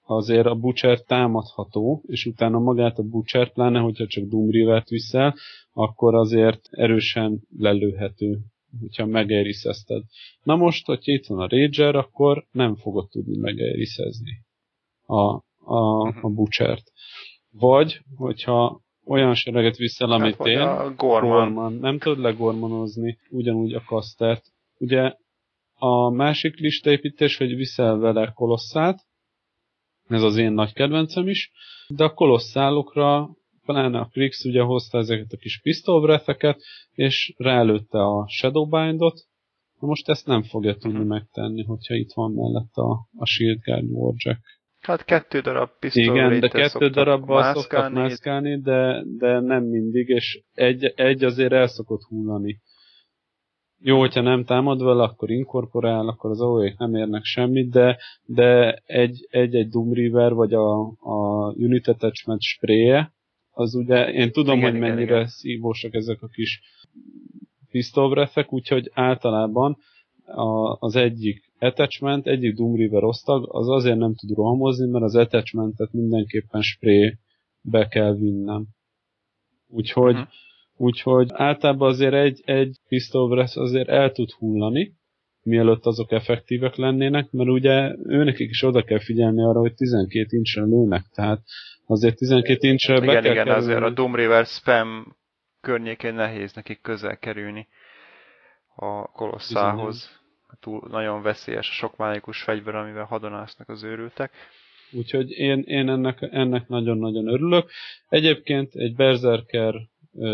azért a Butcher támadható, és utána magát a Butcher, pláne hogyha csak Doom River-t viszel, akkor azért erősen lelőhető, hogyha megeriszezted. Na most, hogyha itt van a Rager, akkor nem fogod tudni megeriszezni a, a, a Butchert. Vagy, hogyha olyan sereget viszel, amit Hát, én, a Gorman. Gorman. Nem tudod legormanozni ugyanúgy a kasztert. Ugye a másik listaépítés, hogy viszel vele kolosszát, ez az én nagy kedvencem is, de a kolosszálokra, pláne a Krix ugye hozta ezeket a kis pisztolbretheket, és rálőtte a Shadowbindot, na most ezt nem fogja tudni Mhm. megtenni, hogyha itt van mellett a, a Shield Guard Warjack. Hát kettő darab pisztoly Igen, de kettő darabbal szoktak mászkálni. de, de nem mindig, és egy, egy azért el szokott hullani. Jó, hogyha nem támad vele, akkor inkorporál, akkor az aoe nem érnek semmit, de, de egy, egy-egy Doom River, vagy a, a Unit Attachment spray az ugye, én tudom, Igen, hogy igen, mennyire igen. szívósak ezek a kis pisztolbrethek, úgyhogy általában a, az egyik attachment, egyik Doom River osztag, az azért nem tud rohamozni, mert az attachmentet mindenképpen spray be kell vinnem. Úgyhogy, Mhm. úgyhogy általában azért egy, egy pisztolbreth azért el tud hullani, mielőtt azok effektívek lennének, mert ugye őnekik is oda kell figyelni arra, hogy 12 incsre lőnek, tehát azért 12 incsre be Igen, kell igen, kerülni. azért a Doom River spam környékén nehéz nekik közel kerülni. a kolosszához. Túl, nagyon veszélyes a sok mágikus fegyver, amivel hadonásznak az őrültek. Úgyhogy én, én ennek, ennek nagyon-nagyon örülök. Egyébként egy Berserker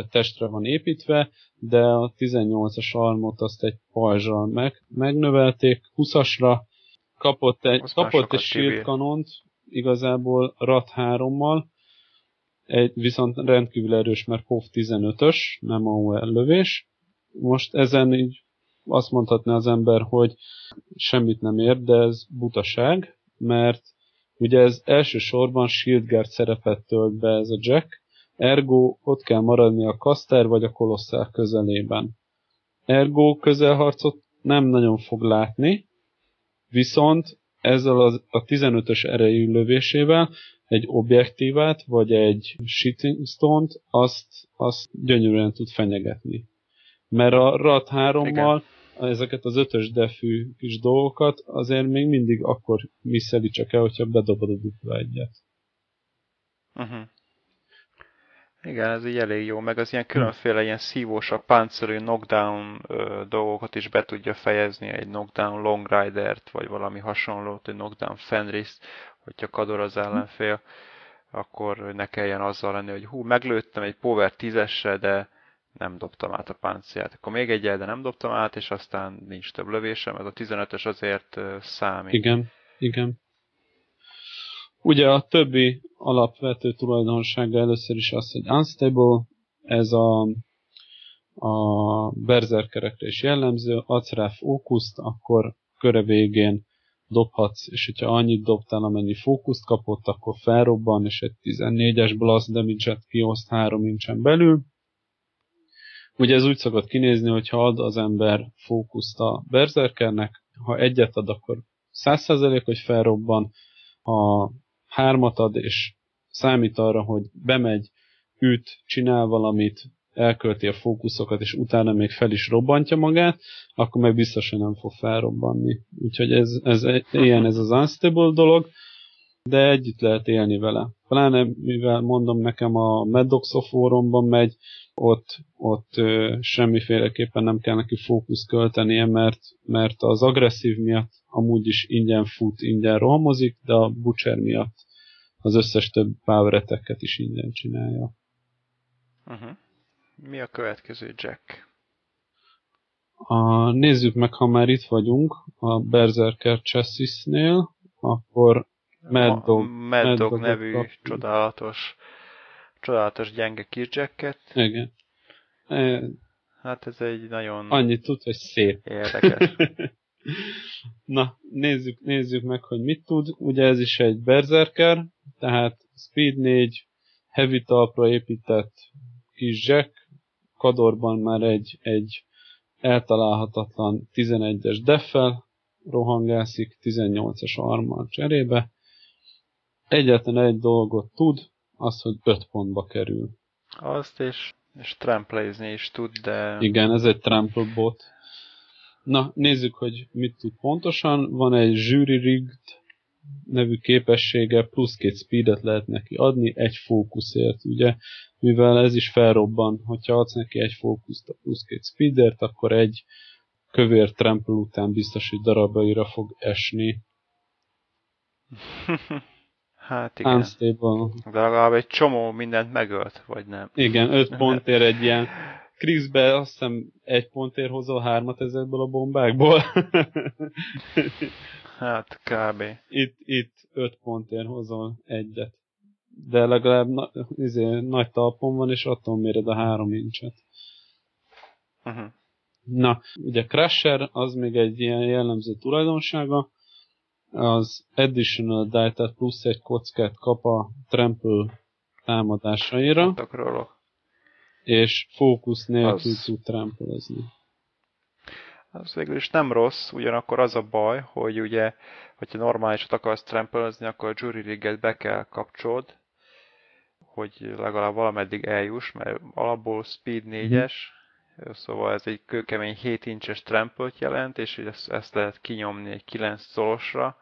testre van építve, de a 18-as armot azt egy pajzsal meg, megnövelték 20-asra, kapott egy, Az már kapott egy shield kanont, igazából RAT 3-mal, egy, viszont rendkívül erős, mert POV 15-ös, nem AOR lövés. Most ezen így azt mondhatná az ember, hogy semmit nem ér, de ez butaság, mert ugye ez elsősorban Shieldguard szerepet tölt be ez a Jack, ergo ott kell maradni a Caster vagy a Kolosszál közelében. Ergo közelharcot nem nagyon fog látni, viszont ezzel az, a 15-ös erejű lövésével egy objektívát, vagy egy shitting stone-t, azt, azt gyönyörűen tud fenyegetni. Mert a RAT 3-mal ezeket az ötös defű kis dolgokat azért még mindig akkor misszeli csak el, hogyha bedobod a dupla egyet. Uh-huh. Igen, ez így elég jó, meg az ilyen különféle ilyen szívósabb, páncerű knockdown ö, dolgokat is be tudja fejezni, egy knockdown long ridert, vagy valami hasonlót, egy knockdown fenris hogyha kador az ellenfél, akkor ne kelljen azzal lenni, hogy hú, meglőttem egy power 10-essel, de nem dobtam át a páncélját. Akkor még egyel, de nem dobtam át, és aztán nincs több lövésem. Ez a 15-ös azért számít. Igen, igen. Ugye a többi alapvető tulajdonsága először is az, hogy unstable, ez a, a berserkerekre is jellemző, adsz rá fókuszt, akkor köre végén dobhatsz, és hogyha annyit dobtál, amennyi fókuszt kapott, akkor felrobban, és egy 14-es blast damage-et kioszt 3 incsen belül. Ugye ez úgy szokott kinézni, hogy ha ad az ember fókuszt a berserkernek, ha egyet ad, akkor 100% hogy felrobban, ha hármat ad, és számít arra, hogy bemegy, üt, csinál valamit, elkölti a fókuszokat, és utána még fel is robbantja magát, akkor meg biztos, hogy nem fog felrobbanni. Úgyhogy ez, ez ilyen ez az unstable dolog, de együtt lehet élni vele. Pláne, mivel mondom nekem a Maddox fórumban megy, ott, ott ö, semmiféleképpen nem kell neki fókusz költenie, mert, mert az agresszív miatt amúgy is ingyen fut, ingyen rohamozik, de a Butcher miatt az összes több power is ingyen csinálja. Uh-huh. Mi a következő Jack? A, nézzük meg, ha már itt vagyunk, a Berserker Chassisnél, akkor Mad Dog. Mad Mad Dog nevű kaptunk. csodálatos, csodálatos gyenge kis Jacket. Igen. E, Hát ez egy nagyon annyit tud, hogy szép. érdekes. <laughs> Na, nézzük, nézzük meg, hogy mit tud. Ugye ez is egy berserker, tehát Speed 4, heavy talpra épített kis jack, kadorban már egy, egy eltalálhatatlan 11-es deffel rohangászik, 18-as armmal cserébe. Egyetlen egy dolgot tud, az, hogy 5 pontba kerül. Azt és, és tramplézni is tud, de Igen, ez egy trample bot. Na, nézzük, hogy mit tud pontosan. Van egy jury rigged nevű képessége, plusz két speedet lehet neki adni, egy fókuszért, ugye, mivel ez is felrobban, hogyha adsz neki egy fókuszt a plusz két speedert, akkor egy kövér trample után biztos, hogy darabaira fog esni. <laughs> hát igen. Unstable. De legalább egy csomó mindent megölt, vagy nem. Igen, 5 pontért egy ilyen Kriszbe azt hiszem egy pontért hozol hármat ezekből a bombákból. <laughs> Hát kb. itt, itt 5 pontért hozol egyet. De legalább na, izé, nagy talpon van, és attól méred a három incset. Uh-huh. Na, ugye Crusher az még egy ilyen jellemző tulajdonsága, az additional die, tehát plusz egy kockát kap a trample támadásaira, és fókusz nélkül Az- tud tramplezni. Az végül is nem rossz, ugyanakkor az a baj, hogy ugye, hogyha normálisat akarsz tramplezni, akkor a jury riget be kell kapcsolod, hogy legalább valameddig eljuss, mert alapból speed 4-es, szóval ez egy kőkemény 7 incses tramplet jelent, és ezt, ezt lehet kinyomni egy 9 szolosra,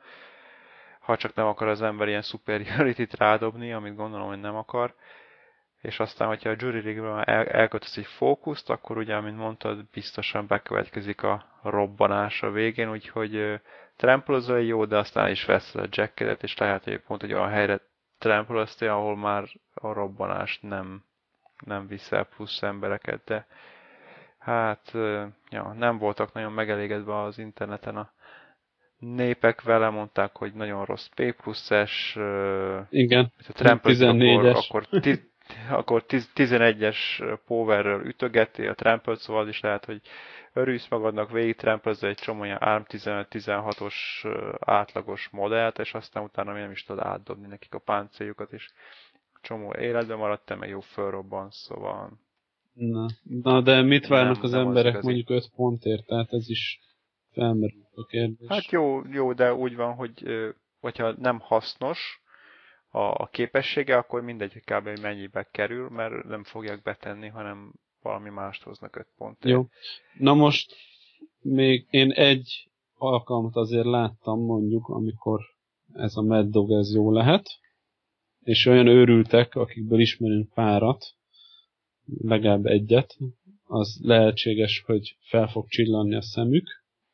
ha csak nem akar az ember ilyen superiority-t rádobni, amit gondolom, hogy nem akar. és aztán, hogyha a Jury Rig-ből el, elkötesz egy fókuszt, akkor ugye, amint mondtad, biztosan bekövetkezik a robbanás a végén, úgyhogy trampolozol jó, de aztán is veszed a jackedet, és lehet, hogy pont egy olyan helyre trampoloztél, ahol már a robbanás nem, nem viszel plusz embereket, de hát ja, nem voltak nagyon megelégedve az interneten a népek. Vele, mondták, hogy nagyon rossz P pluszes, Igen, a trampolozol, akkor, akkor akkor 11-es powerről ütögeti a trampelt, szóval az is lehet, hogy örülsz magadnak, végig trampelzol egy csomó olyan ARM 15-16-os átlagos modellt, és aztán utána nem is tudod átdobni nekik a páncéljukat, és csomó életben maradt, meg jó fölrobban, szóval... Na, na de mit várnak nem, az nem emberek az mondjuk 5 pontért, tehát ez is felmerül a kérdés. Hát jó, jó, de úgy van, hogy hogyha nem hasznos, a, a képessége, akkor mindegy kb. hogy mennyibe kerül, mert nem fogják betenni, hanem valami mást hoznak 5 pont. Jó. Na most még én egy alkalmat azért láttam mondjuk, amikor ez a Mad Dog ez jó lehet, és olyan őrültek, akikből ismerünk párat, legalább egyet, az lehetséges, hogy fel fog csillanni a szemük,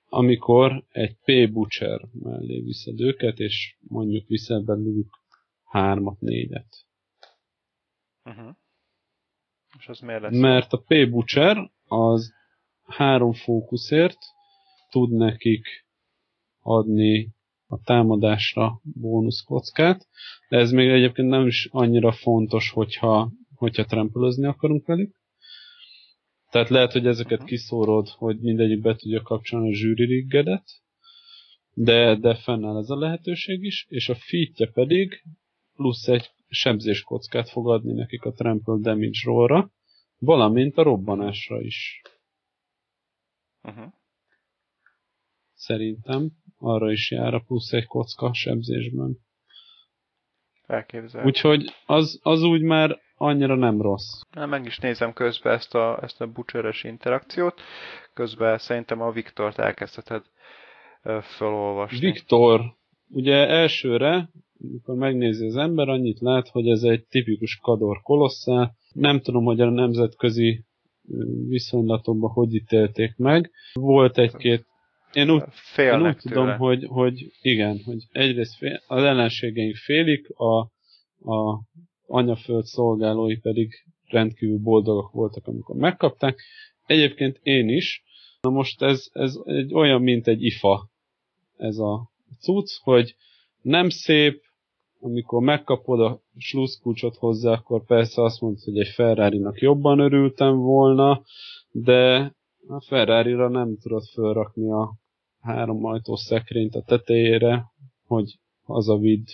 amikor egy P-butcher mellé viszed őket, és mondjuk viszed belőlük hármat, négyet. Uh-huh. És az miért lesz? Mert a P-Butcher az három fókuszért tud nekik adni a támadásra bónuszkockát, de ez még egyébként nem is annyira fontos, hogyha, hogyha trampolözni akarunk velük. Tehát lehet, hogy ezeket kiszórod, hogy mindegyik be tudja kapcsolni a zsűri riggedet, de, de fennáll ez a lehetőség is, és a fitje pedig plusz egy sebzéskockát fog adni nekik a Trample Damage rollra, valamint a robbanásra is. Uh-huh. Szerintem arra is jár a plusz egy kocka sebzésben. Elképzelhető. Úgyhogy az, az úgy már annyira nem rossz. Na, meg is nézem közben ezt a, ezt a butcheres interakciót. Közben szerintem a Viktort elkezdheted felolvasni. Viktor, ugye elsőre amikor megnézi az ember, annyit lát, hogy ez egy tipikus kador kolosszál. Nem tudom, hogy a nemzetközi viszonylatokban hogy ítélték meg. Volt egy-két én úgy, én úgy tudom, hogy, hogy igen, hogy egyrészt fél, az ellenségeink félik, a, a anyaföld szolgálói pedig rendkívül boldogok voltak, amikor megkapták. Egyébként én is. Na most ez, ez egy olyan, mint egy ifa ez a cucc, hogy nem szép, amikor megkapod a sluszkulcsot hozzá, akkor persze azt mondod, hogy egy ferrari jobban örültem volna, de a Ferrari-ra nem tudod felrakni a három ajtós szekrényt a tetejére, hogy hazavidd.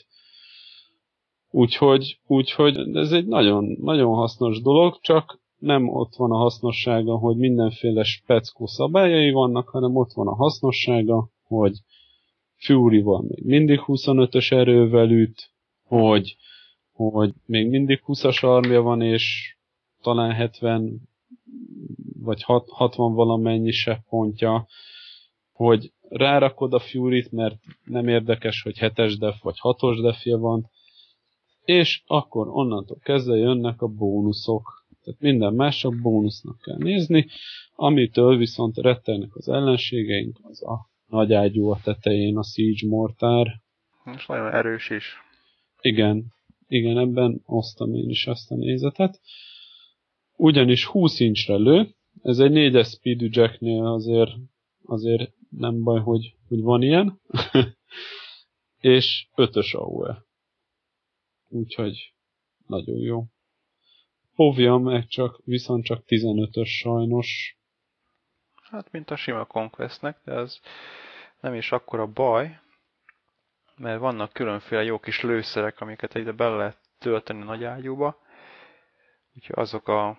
Úgyhogy, úgyhogy ez egy nagyon, nagyon hasznos dolog, csak nem ott van a hasznossága, hogy mindenféle speckó szabályai vannak, hanem ott van a hasznossága, hogy Fury van még mindig 25-ös erővel üt, hogy, hogy még mindig 20-as armja van, és talán 70 vagy 60 valamennyi se pontja, hogy rárakod a Fury-t, mert nem érdekes, hogy 7-es def vagy 6-os defje van, és akkor onnantól kezdve jönnek a bónuszok. Tehát minden más csak bónusznak kell nézni, amitől viszont rettelnek az ellenségeink, az a nagy ágyú a tetején, a Siege Mortár. És nagyon erős is. Igen, igen, ebben osztam én is azt a nézetet. Ugyanis 20 incsre lő, ez egy 4-es speedű jacknél azért, azért nem baj, hogy, hogy van ilyen, <laughs> és 5-ös AOE. Úgyhogy nagyon jó. Povja meg csak, viszont csak 15-ös sajnos. Hát, mint a sima Conquestnek, de ez nem is akkora baj, mert vannak különféle jó kis lőszerek, amiket ide bele lehet tölteni nagy ágyúba. Úgyhogy azok a,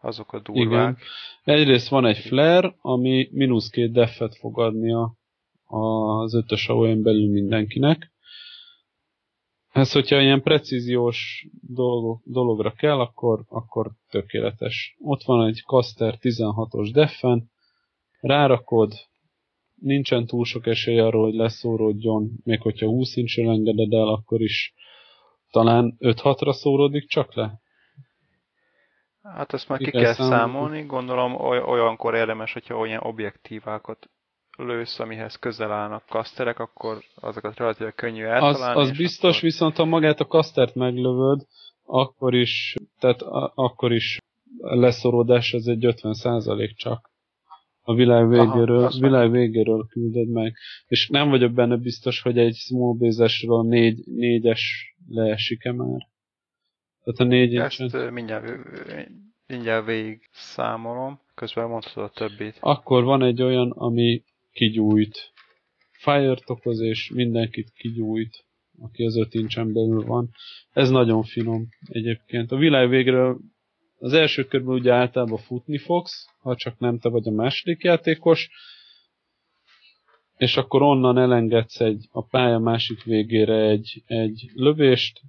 azok a durvák. Igen. Egyrészt van egy flare, ami mínusz két defet fog adni a, az ötös AOM belül mindenkinek. Ez, hogyha ilyen precíziós dolog, dologra kell, akkor, akkor tökéletes. Ott van egy Caster 16-os defen, rárakod, nincsen túl sok esély arról, hogy leszóródjon, még hogyha 20 incsről engeded el, akkor is talán 5-6-ra szóródik csak le. Hát ezt már Ki ki, kell kell számolni. számolni. Gondolom oly- olyankor érdemes, hogyha olyan objektívákat lősz, amihez közel állnak kaszterek, akkor azokat relatíve könnyű Az, eltalálni. az és biztos, akkor... viszont ha magát a kasztert meglövöd, akkor is, tehát a, akkor is a leszoródás az egy 50% csak. A világ végéről, azt világ végéről küldöd meg. És nem vagyok benne biztos, hogy egy small base-esről négy, négyes leesik-e már. Tehát a négy Ezt incsen, mindjárt, mindjárt végig számolom, közben mondhatod a többit. akkor van egy olyan, ami kigyújt. Fire-t okoz, és mindenkit kigyújt, aki az öt incsen belül van. Ez nagyon finom egyébként. A világ végről az első körben ugye általában futni fogsz, ha csak nem te vagy a második játékos, és akkor onnan elengedsz egy, a pálya másik végére egy, egy lövést,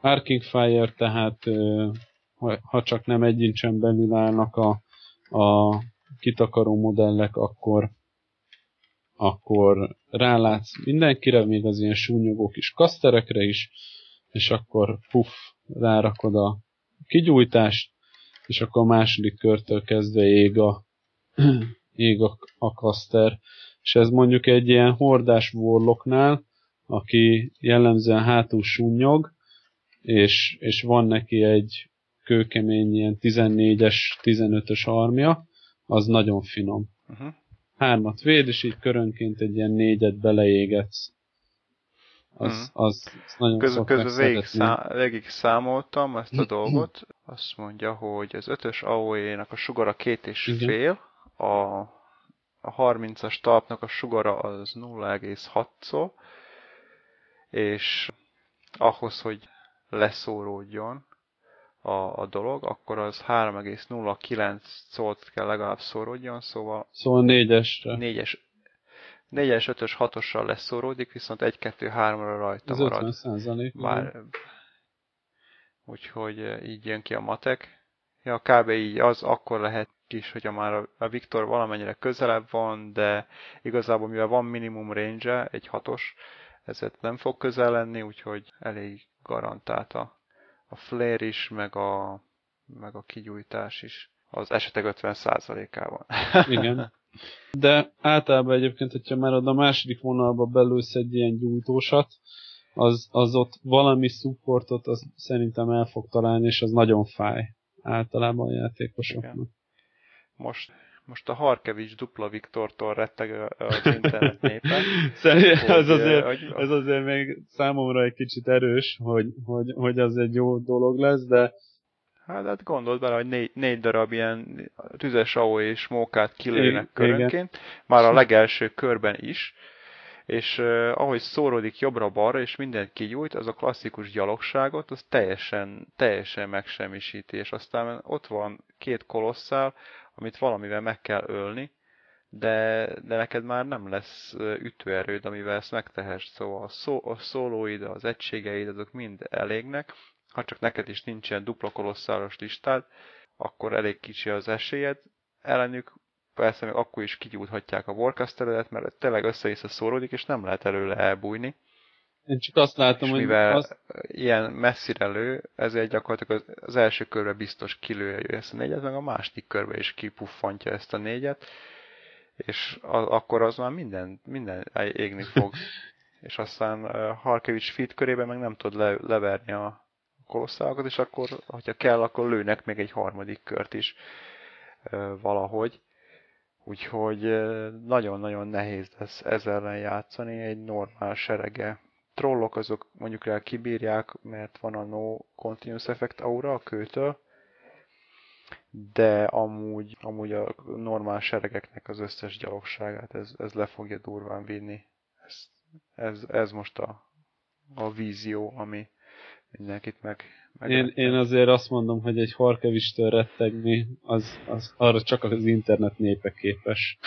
Arcing Fire, tehát ha csak nem egy incsen belül állnak a, a kitakaró modellek, akkor akkor rálátsz mindenkire, még az ilyen súnyogó kis kaszterekre is, és akkor puff, rárakod a kigyújtást, és akkor a második körtől kezdve ég a, <clears throat> ég a, a kaszter. És ez mondjuk egy ilyen hordás warlocknál, aki jellemzően hátul súnyog, és, és van neki egy kőkemény ilyen 14-es, 15-ös armja, az nagyon finom Uh-huh. Hármat véd, és így körönként egy ilyen négyet beleégetsz. Az, Mhm. az, az nagyon Közben, szokták közben végig, szá, végig számoltam ezt a dolgot. Azt mondja, hogy az 5-ös AOE-nak a sugara két és Igen. fél, a, a 30-as talpnak a sugara az 0,6-szor, és ahhoz, hogy leszóródjon a, a dolog, akkor az 3,09 szólt kell legalább szóródjon, szóval Szóval négyesre. 4-es 4-es, 5-ös, 6-ossal leszóródik, viszont 1-2-3-ra rajta Az marad. 50 százalék. Bár, úgyhogy eh, így jön ki a matek. Ja, kb. így az akkor lehet is, hogyha már a- a Viktor valamennyire közelebb van, de igazából mivel van minimum range egy hatos, ezért nem fog közel lenni, úgyhogy elég garantált a, a flare is, meg a, meg a kigyújtás is. Az esetek 50%-ában. <laughs> Igen. De általában egyébként, hogyha már a második vonalba belősz egy ilyen gyújtósat, az, az ott valami supportot az szerintem el fog találni, és az nagyon fáj általában a játékosoknak. Most, most a Harkevics dupla Viktortól retteg az internet népe. <laughs> Szerintem hogy, ez azért, hogy- ez azért még számomra egy kicsit erős, hogy, hogy, hogy az egy jó dolog lesz, de Hát, hát gondold bele, hogy négy, négy darab ilyen tüzes AO és mókát kilőnek Igen. körönként, már a legelső körben is, és uh, ahogy szóródik jobbra-balra, és mindent kigyújt, az a klasszikus gyalogságot, az teljesen, teljesen megsemmisíti, és aztán ott van két kolosszál, amit valamivel meg kell ölni, de, de neked már nem lesz ütőerőd, amivel ezt megtehest, szóval a, szó, a szólóid, az egységeid, azok mind elégnek, ha csak neked is nincsen dupla kolosszálos listád, akkor elég kicsi az esélyed. Ellenük persze még akkor is kigyújthatják a warcasteredet, mert tényleg össze-vissza szóródik, és nem lehet előle elbújni. Én csak azt látom, És hogy mivel az, ilyen messzire lő, ezért gyakorlatilag az, első körbe biztos kilője ezt a négyet, meg a második körbe is kipuffantja ezt a négyet, és a, akkor az már minden, minden égni fog. <laughs> és aztán Harkevics feed körében meg nem tud le, leverni a kolosszálokat, és akkor, hogyha kell, akkor lőnek még egy harmadik kört is valahogy. Úgyhogy nagyon-nagyon nehéz lesz ezzel ellen játszani egy normál serege. Trollok azok mondjuk el kibírják, mert van a no continuous effect aura a kőtől, de amúgy, amúgy a normál seregeknek az összes gyalogságát ez, ez le fogja durván vinni. Ez, ez, ez most a, a vízió, ami mindenkit meg én, én azért azt mondom, hogy egy harkevistől rettegni, az, az arra csak az internet népe képes.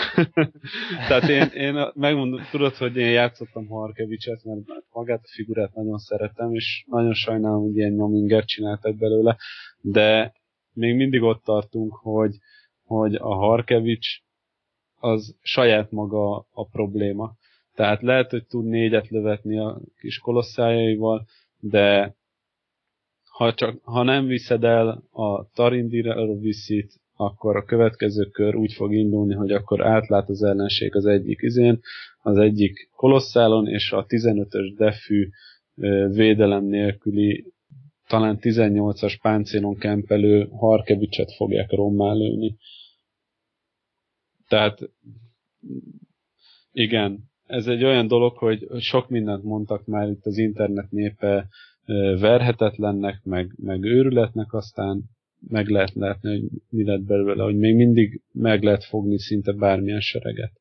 <laughs> Tehát én, én megmondom, tudod, hogy én játszottam Harkevicset, mert magát a figurát nagyon szeretem, és nagyon sajnálom, hogy ilyen nyominger csináltak belőle, de még mindig ott tartunk, hogy, hogy a Harkevics az saját maga a probléma. Tehát lehet, hogy tud négyet lövetni a kis kolosszájaival, de ha, csak, ha nem viszed el a Tarindira viszit, akkor a következő kör úgy fog indulni, hogy akkor átlát az ellenség az egyik izén, az egyik kolosszálon, és a 15-ös defű védelem nélküli talán 18-as páncélon kempelő Harkevicset fogják rommá. Tehát igen, ez egy olyan dolog, hogy sok mindent mondtak már itt az internet népe verhetetlennek, meg, meg őrületnek, aztán meg lehet látni, hogy mi lett belőle, hogy még mindig meg lehet fogni szinte bármilyen sereget.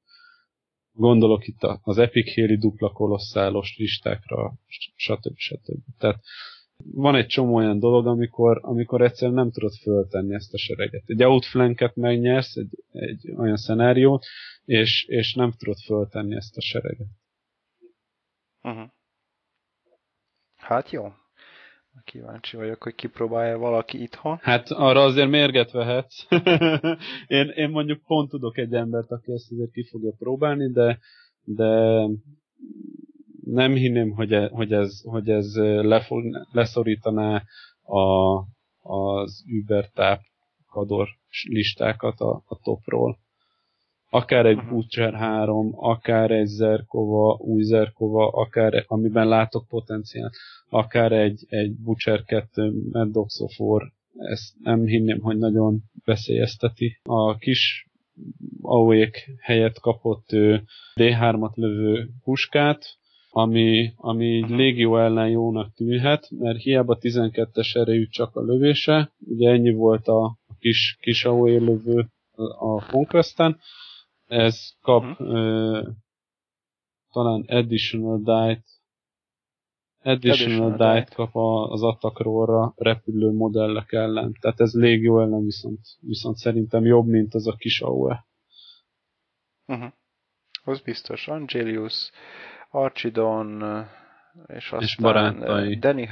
Gondolok itt az Epic Héli dupla kolosszálos listákra, stb. stb. Tehát van egy csomó olyan dolog, amikor, amikor egyszerűen nem tudod föltenni ezt a sereget. Egy outflanket megnyersz, egy, egy olyan szenáriót, és, és nem tudod föltenni ezt a sereget. Uh-huh. Hát jó. Kíváncsi vagyok, hogy kipróbálja valaki itthon. Hát arra azért mérget vehetsz. <laughs> én, én mondjuk pont tudok egy embert, aki ezt azért ki fogja próbálni, de, de nem hinném, hogy, e, hogy ez, hogy ez lefog, leszorítaná a, az Uber táp kador listákat a, a topról. Akár egy uh-huh. Butcher 3, akár egy Zerkova, új Zerkova, akár amiben látok potenciál, akár egy, egy Butcher 2, Mad Dogs of War, ezt nem hinném, hogy nagyon veszélyezteti. A kis AOE-k helyett kapott D3-at lövő puskát, ami, ami légió ellen jónak tűnhet, mert hiába 12-es erejű csak a lövése, ugye ennyi volt a, kis, kis AOE lövő a, a Conquesten, ez kap uh-huh. ö, talán additional die-t additional, die-t kap a, az attackrollra repülő modellek ellen. Tehát ez légió ellen viszont, viszont szerintem jobb, mint az a kis AOE. Uh-huh. Az biztos. Angelius, Archidon, és aztán és barátai. Danny,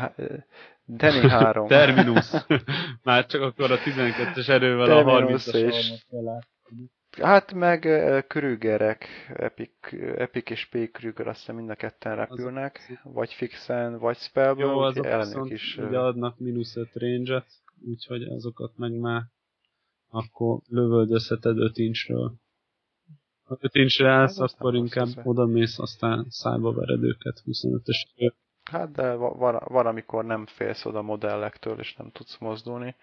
Danny <laughs> 3. Terminus. <laughs> Már csak akkor a 12-es erővel Terminus a 30-as kell Hát meg Krügerek, Epic, Epic és P. Krüger, azt hiszem mind a ketten repülnek, az... vagy fixen, vagy spellből, Jó, azok ellenük is... ugye adnak mínusz 5 range-et, úgyhogy azokat meg már akkor lövöldözheted 5 inchről. Ha 5 inchre állsz, hát, akkor inkább oda mész, aztán szájba vered őket 25-es. Hát de van, van, amikor nem félsz oda modellektől, és nem tudsz mozdulni,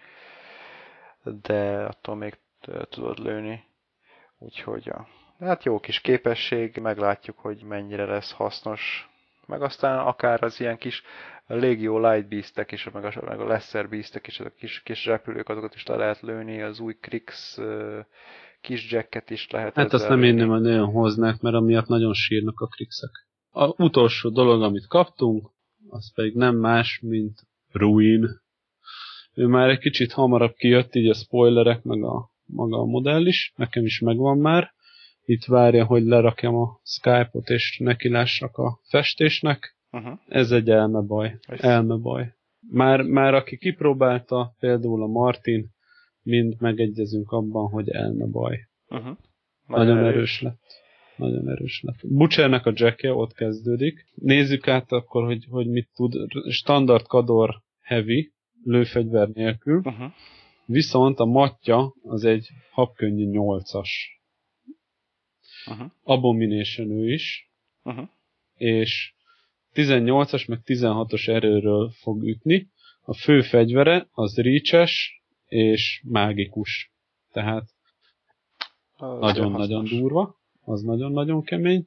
de attól még tudod lőni. Úgyhogy a, hát jó kis képesség, meglátjuk, hogy mennyire lesz hasznos. Meg aztán akár az ilyen kis Legio Light Beastek és meg a, meg a Lesser Beastek és a kis, kis repülők, azokat is le lehet lőni, az új Krix kis jacket is lehet Hát azt nem én hogy nagyon hoznak, mert amiatt nagyon sírnak a Krixek. A utolsó dolog, amit kaptunk, az pedig nem más, mint Ruin. Ő már egy kicsit hamarabb kijött, így a spoilerek, meg a maga a modell is, nekem is megvan már. Itt várja, hogy lerakjam a Skype-ot, és nekilássak a festésnek. Uh-huh. Ez egy elmebaj. Elmebaj. Már, már aki kipróbálta, például a Martin, mind megegyezünk abban, hogy elmebaj. Uh-huh. Nagyon erős. erős lett. Nagyon erős lett. Butchernek a jackje ott kezdődik. Nézzük át akkor, hogy, hogy mit tud. Standard Kador Heavy, lőfegyver nélkül. Uh-huh. Viszont a matja az egy habkönnyű 8-as. Uh-huh. Abomination ő is. Uh-huh. És 18-as meg 16-os erőről fog ütni. A fő fegyvere az reaches és mágikus. Tehát nagyon-nagyon durva. Az nagyon-nagyon kemény.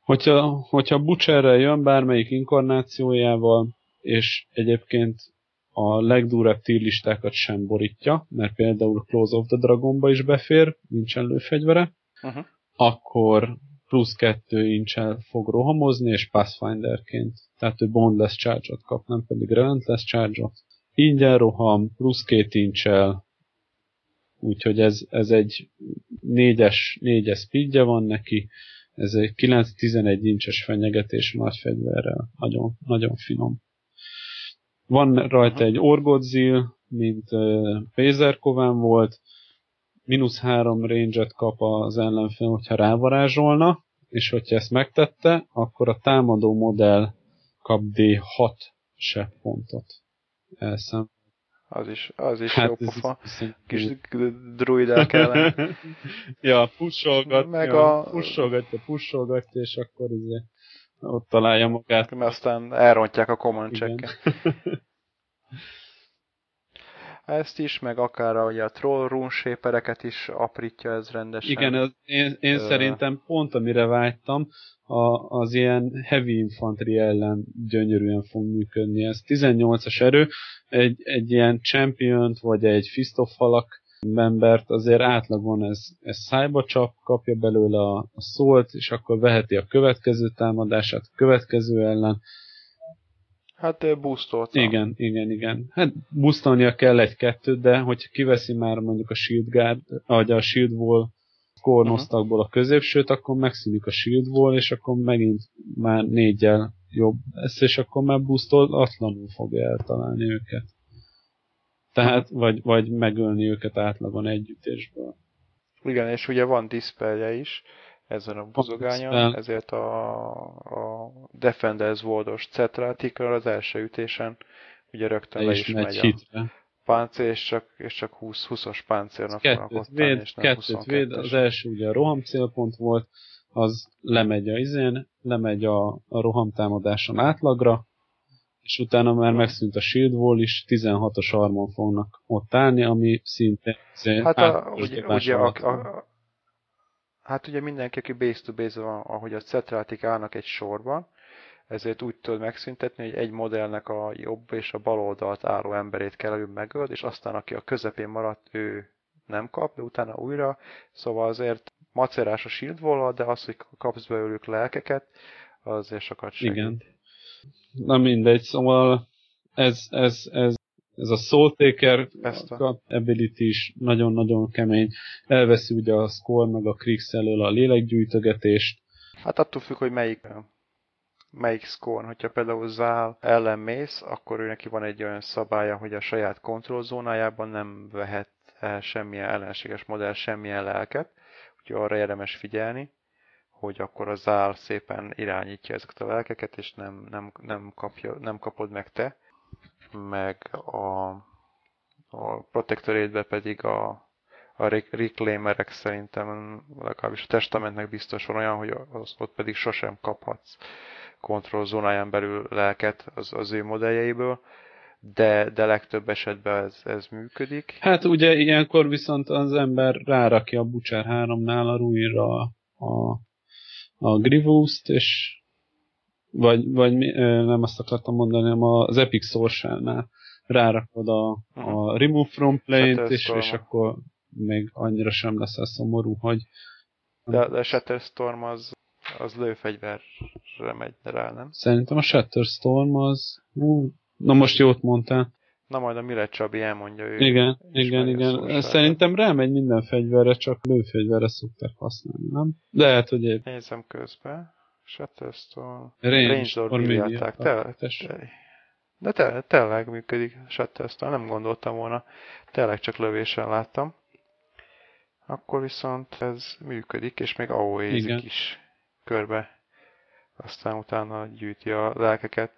Hogyha, hogyha Butcherrel jön bármelyik inkarnációjával, és egyébként a legdurább tírlistákat sem borítja, mert például Close of the Dragonba is befér, nincsen lőfegyvere, uh-huh. akkor plusz kettő incsel fog rohamozni, és Pathfinderként. Tehát ő Bondless charge kap, nem pedig Relentless charge-ot. Ingyen roham, plusz két incsel, úgyhogy ez, ez egy négyes, négyes speedje van neki, ez egy 9-11 incses fenyegetés nagy fegyverrel, nagyon, nagyon finom. Van rajta egy Orgodzil, mint Pézerkován volt, mínusz három range kap az ellenfél, hogyha rávarázsolna, és hogyha ezt megtette, akkor a támadó modell kap D6 se pontot. elszem. Az is, az is hát jó pofa. Kis jó. druidel kellene. <laughs> ja, pusholgat, Meg a- pusholgatja, pusholgatja, és akkor izé, ott találja magát. Mert aztán elrontják a common check <laughs> Ezt is, meg akár ugye a troll rune shapereket is aprítja ez rendesen. Igen, az, én, én Ö. szerintem pont amire vágytam, a, az ilyen heavy infantry ellen gyönyörűen fog működni. Ez 18-as erő, egy, egy ilyen champion vagy egy fist of falak membert azért átlagon ez, ez szájba csap, kapja belőle a, a szólt, és akkor veheti a következő támadását a következő ellen. Hát boostolta. Igen, igen, igen. Hát boostolnia kell egy-kettőt, de hogyha kiveszi már mondjuk a Shield Guard, vagy a Shield Wall kornosztakból a középsőt, akkor megszűnik a Shield Wall, és akkor megint már négyel jobb lesz, és akkor már boostolatlanul fogja eltalálni őket. Tehát, vagy, vagy megölni őket átlagon együttésből. Igen, és ugye van dispelje is ezen a buzogányon, ezért a, a Defenders Worldos Cetratikről az első ütésen ugye rögtön le is megy megy a hitre. páncél, és csak, és csak 20, 20-os páncélnak Kettőt véd, és nem kettőt véd, 22-es. az első ugye a roham célpont volt, az lemegy a izén, lemegy a, a roham támadáson átlagra, és utána már megszűnt a shield wall is, 16-os armon fognak ott állni, ami szintén izé Hát, a, ugye, ugye, a, van. a, hát ugye mindenki, aki base to base van, ahogy a Cetratik állnak egy sorban, ezért úgy tudod megszüntetni, hogy egy modellnek a jobb és a bal oldalt álló emberét kell előbb megöld, és aztán aki a közepén maradt, ő nem kap, de utána újra. Szóval azért macerás a shield wall de az, hogy kapsz belőlük lelkeket, azért sokat segít. Igen. Na mindegy, szóval ez, ez, ez, ez a Soul Taker ability is nagyon-nagyon kemény. Elveszi ugye a score meg a Krix elől a lélekgyűjtögetést. Hát attól függ, hogy melyik melyik score hogyha például Zál ellen mész, akkor ő neki van egy olyan szabálya, hogy a saját kontrollzónájában nem vehet el semmilyen ellenséges modell semmilyen lelket, úgyhogy arra érdemes figyelni, hogy akkor a Zál szépen irányítja ezeket a lelkeket, és nem, nem, nem, kapja, nem kapod meg te, meg a, a Protectorate-be pedig a, a re- reclaimerek szerintem legalábbis a testamentnek biztos van olyan, hogy az, ott pedig sosem kaphatsz kontrollzónáján belül lelket az, az ő modelljeiből, de, de legtöbb esetben ez, ez működik. Hát ugye ilyenkor viszont az ember rárakja a Butcher 3-nál a Ruinra a, a, Grievous-t, és vagy, vagy nem azt akartam mondani, hanem az Epic Sorsánál rárakod a, a Remove from Plane-t, és, és akkor még annyira sem leszel szomorú, hogy De, de Shatterstorm az, az lőfegyverre megy rá, nem? szerintem a Shatterstorm az... Ú, na most jót mondtál. Na majd a Mille Csabi elmondja ő. Igen, igen, igen. szóságot. Szerintem rámegy minden fegyverre, csak lőfegyverre szokták használni, nem? De lehet, hogy épp Nézem közben. Shatterstorm. Range, media. Te, de te, tényleg működik Shatterstorm. Nem gondoltam volna. Tényleg csak lövéssel láttam. Akkor viszont ez működik, és még aoe is körbe. Aztán utána gyűjti a lelkeket.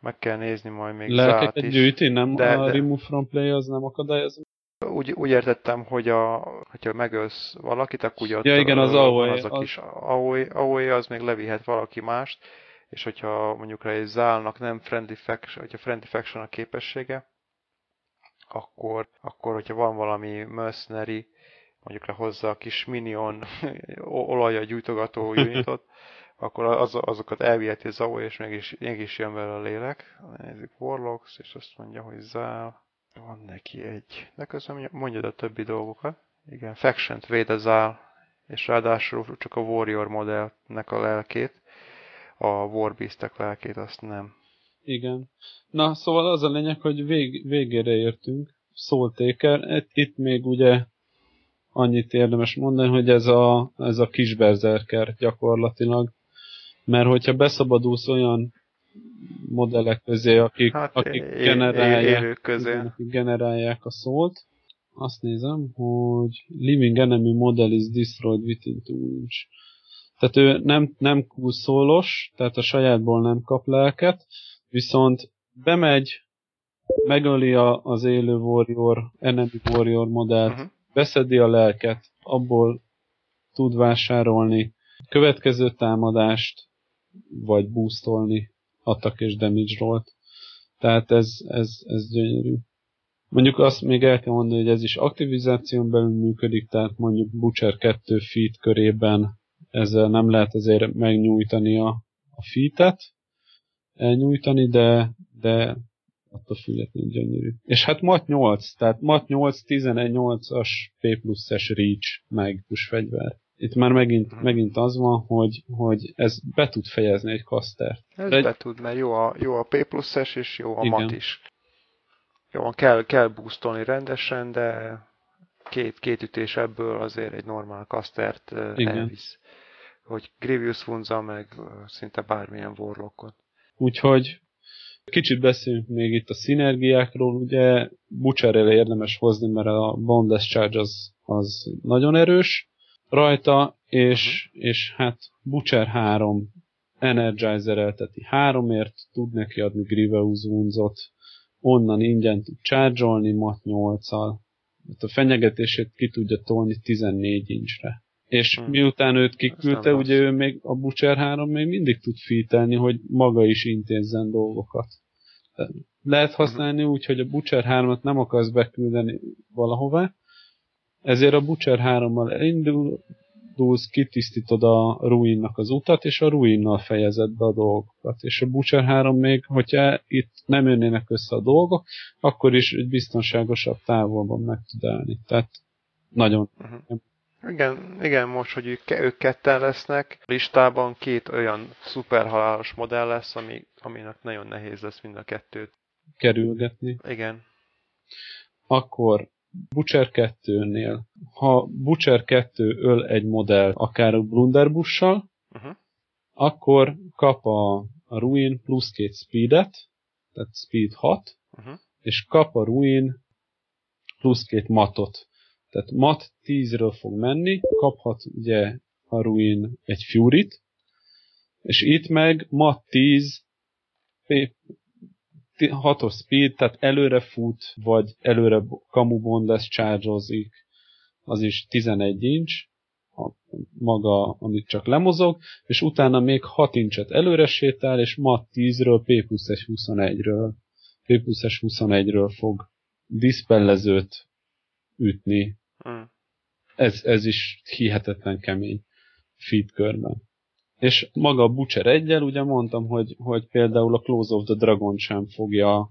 Meg kell nézni majd még Lelkeket is. gyűjti, nem? De- a de- Remove from Play az nem akadályoz. Úgy, úgy értettem, hogy a, hogyha megölsz valakit, akkor ugye ott Ja, igen, az van AOE, az a az- kis AOE, AOE, az még levihet valaki mást, és hogyha mondjuk rá egy zálnak nem friendly faction, hogyha friendly faction a képessége, akkor, akkor hogyha van valami mercenary, mondjuk rá hozzá a kis minion <laughs> olaja gyújtogató <laughs> unitot, akkor az, azokat elviheti az AOE, és mégis, mégis jön vele a lélek. Nézzük Warlocks, és azt mondja, hogy zál. Van neki egy. De közben mondjad a többi dolgokat. Igen, Faction-t véd az áll, és ráadásul csak a Warrior modellnek a lelkét, a Warbeastek lelkét azt nem. Igen. Na, szóval az a lényeg, hogy vég, végére értünk. Soul Taker. Itt- még ugye annyit érdemes mondani, hogy ez a, ez a kis berzerker gyakorlatilag. Mert hogyha beszabadulsz olyan modellek közé, akik, Hát, akik generálják, élők közé. akik generálják a szólt, azt nézem, hogy Living Enemy Model is destroyed within two inch. Tehát ő nem, nem kulszólos, tehát a sajátból nem kap lelket, viszont bemegy megöli a, az élő warrior, enemy warrior modellt, Mhm. beszedi a lelket, abból tud vásárolni következő támadást, vagy boostolni attack és damage rollt. Tehát ez, ez, ez gyönyörű. Mondjuk azt még el kell mondani, hogy ez is aktivizáción belül működik, tehát mondjuk Butcher 2 feet körében ezzel nem lehet azért megnyújtani a, a feetet, elnyújtani, de, de attól függetlenül gyönyörű. És hát MAT 8, tehát MAT 8, 11-8-as P plusz-es Reach mágikus fegyver. Itt már megint, megint az van, hogy, hogy ez be tud fejezni egy kasztert. Ez Egy- be tud, mert jó a, jó a P pluszes, és jó a Igen. mat is. Jó, kell, kell boostolni rendesen, de két, két ütés ebből azért egy normál kasztert Igen. elvisz. Hogy Grievous Funza, meg szinte bármilyen Warlockot. Úgyhogy kicsit beszéljünk még itt a szinergiákról, ugye Butcherrel érdemes hozni, mert a Boneless Charge az, az nagyon erős rajta, és, uh-huh. és hát Butcher 3 energizer-elteti háromért, tud neki adni Grievous Wounds-ot, onnan ingyen tud charge mat 8-al, Hát a fenyegetését ki tudja tolni 14 incsre. És Hmm. miután őt kiküldte, ugye ő még a Butcher 3 még mindig tud fítelni, hogy maga is intézzen dolgokat. Lehet használni úgy, hogy a Butcher 3-at nem akarsz beküldeni valahová, ezért a Butcher 3-mal elindulsz, kitisztítod a Ruinnak az utat, és a Ruinnal fejezed be a dolgokat. És a Butcher 3 még, hogyha itt nem jönnének össze a dolgok, akkor is egy biztonságosabb távolban meg tud állni. Tehát nagyon Igen, igen, most, hogy ők, ők ketten lesznek, listában két olyan szuperhalálos modell lesz, ami, aminek nagyon nehéz lesz mind a kettőt. kerülgetni. Igen. akkor Butcher 2-nél, ha Butcher 2 öl egy modell akár a Blunderbussal, Uh-huh. akkor kap a, a Ruin plusz két speedet, tehát speed 6, Uh-huh. és kap a Ruin plusz két matot. Tehát mat 10-ről fog menni, kaphat ugye a Ruin egy Fury-t, és itt meg mat 10 6-os speed, tehát előre fut, vagy előre kamubon lesz charge az is 11 inch, a, maga, amit csak lemozog, és utána még 6 incset előre sétál, és mat 10-ről P plusz 21-ről, P plusz 21-ről fog diszpellezőt ütni. Mm. Ez, ez is hihetetlen kemény feed körben. És maga a Butcher egyel, ugye mondtam, hogy, hogy például a Close of the Dragon sem fogja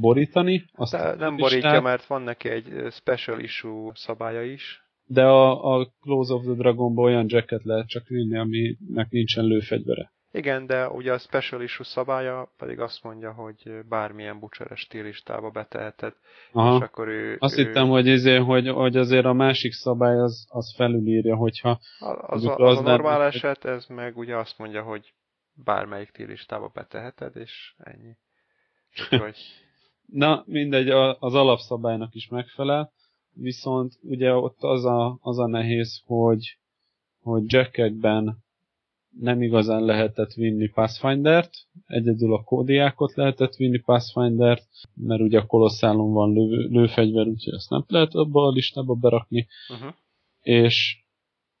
borítani. Azt De nem borítja, lát- mert van neki egy special issue szabálya is. De a, a Close of the Dragonban olyan jacket lehet csak vinni, aminek nincsen lőfegyvere. Igen, de ugye a special issue szabálya pedig azt mondja, hogy bármilyen bucseres stílistába beteheted, és Aha. akkor ő... Azt ő, hittem, hogy, izé, hogy, hogy azért a másik szabály az, az felülírja, hogyha Az, az, a, az a az nem- normál eset, ez meg ugye azt mondja, hogy bármelyik stílistába beteheted, és ennyi. Úgyhogy... <laughs> Na, mindegy, az alapszabálynak is megfelel, viszont ugye ott az a, az a nehéz, hogy, hogy jackekben nem igazán lehetett vinni Pathfinder-t, egyedül a kódiákot lehetett vinni Pathfinder-t, mert ugye a kolosszálon van lő, lőfegyver, úgyhogy azt nem lehet abba a listába berakni, Uh-huh. és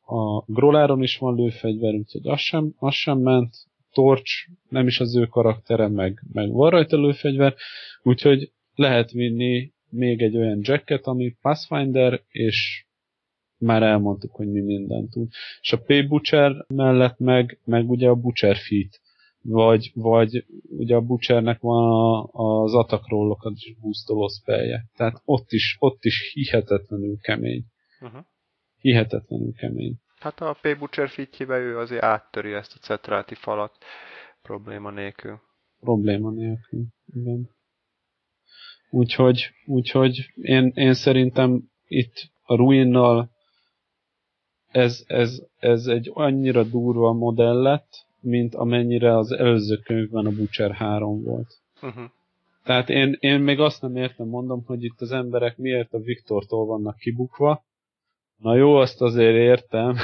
a Grolláron is van lőfegyver, úgyhogy az sem, az sem ment, Torch nem is az ő karaktere, meg, meg van rajta lőfegyver, úgyhogy lehet vinni még egy olyan jacket, ami Pathfinder, és már elmondtuk, hogy mi mindent tud. És a P-Butcher mellett meg, meg ugye a Butcher Feet, vagy, vagy ugye a Butchernek van a, az attack is boostoló spellje. Tehát ott is, ott is hihetetlenül kemény. Uh-huh. Hihetetlenül kemény. Hát a P. Butcher fitjébe ő azért áttöri ezt a cetráti falat probléma nélkül. Probléma nélkül. Igen. Úgyhogy, úgyhogy én, én szerintem itt a Ruinnal ez, ez, ez egy annyira durva modell lett, mint amennyire az előző könyvben a Butcher 3 volt. Uh-huh. Tehát én, én még azt nem értem, mondom, hogy itt az emberek miért a Viktortól vannak kibukva. Na jó, azt azért értem.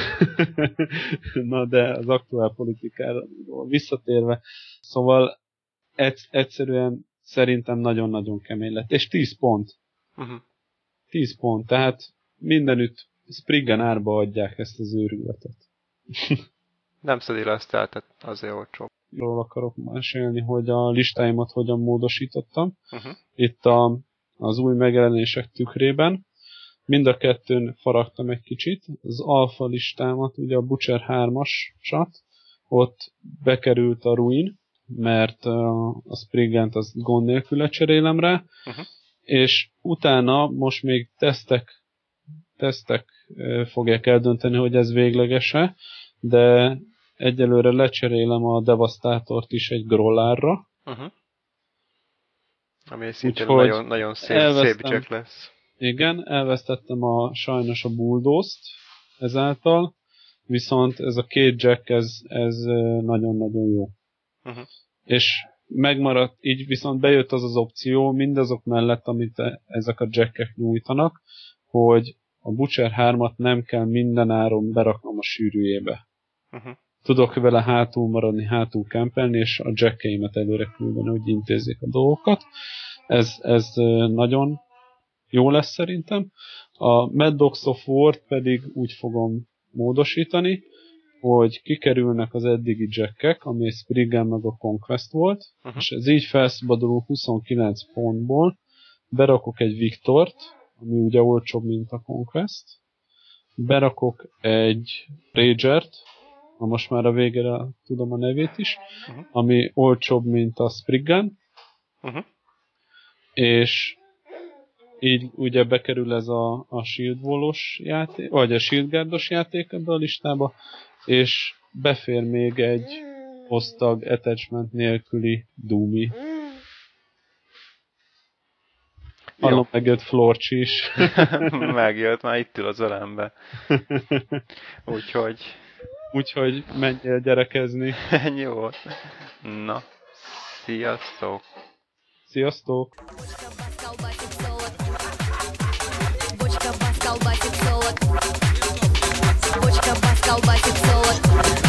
<laughs> Na de az aktuál politikára visszatérve. Szóval egy, egyszerűen szerintem nagyon-nagyon kemény lett. És 10 pont. Uh-huh. 10 pont, tehát mindenütt Spriggan árba adják ezt az őrületet. <laughs> Nem szedi le ezt el, tehát azért olcsó. Ról akarok mesélni, hogy a listáimat hogyan módosítottam. Uh-huh. Itt a, az új megjelenések tükrében. Mind a kettőn faragtam egy kicsit. Az alfa listámat, ugye a Butcher 3-asat, ott bekerült a Ruin, mert uh, a Spriggant az gond nélkül lecserélem rá, Uh-huh. és utána most még tesztek, tesztek fogják eldönteni, hogy ez végleges-e, de egyelőre lecserélem a Devastátort is egy Grollárra. Uh-huh. Ami szintén Úgyhogy nagyon, nagyon szép, szép elvesztem. jack lesz. Igen, elvesztettem a, sajnos a Bulldozt ezáltal, viszont ez a két jack, ez, ez nagyon-nagyon jó. Uh-huh. És megmaradt, így viszont bejött az az opció mindazok mellett, amit e- ezek a jackek nyújtanak, hogy a Butcher 3-at nem kell minden áron beraknom a sűrűjébe. Uh-huh. Tudok vele hátul maradni, hátul kempelni, és a jackkeimet előre küldeni, hogy intézzék a dolgokat. Ez, ez nagyon jó lesz szerintem. A Mad Dogs of War pedig úgy fogom módosítani, hogy kikerülnek az eddigi jackek, ami egy Spriggan meg a Conquest volt, Uh-huh. és ez így felszabadul 29 pontból, berakok egy Victort, ami ugye olcsóbb, mint a Conquest, berakok egy Ragert, na most már a végére tudom a nevét is, Uh-huh. ami olcsóbb, mint a Spriggan, Uh-huh. és így ugye bekerül ez a, a Shield Wall-os játék, vagy a Shield Guard-os játék ebbe a listába, és befér még egy osztag attachment nélküli Doomy. Jó. Hallom, megjött Florcs is. <laughs> Megjött, már itt ül az ölembe. Úgyhogy Úgyhogy menjél gyerekezni. ennyi <laughs> volt. Na, sziasztok! Sziasztok! Бочка бас колбасит солод.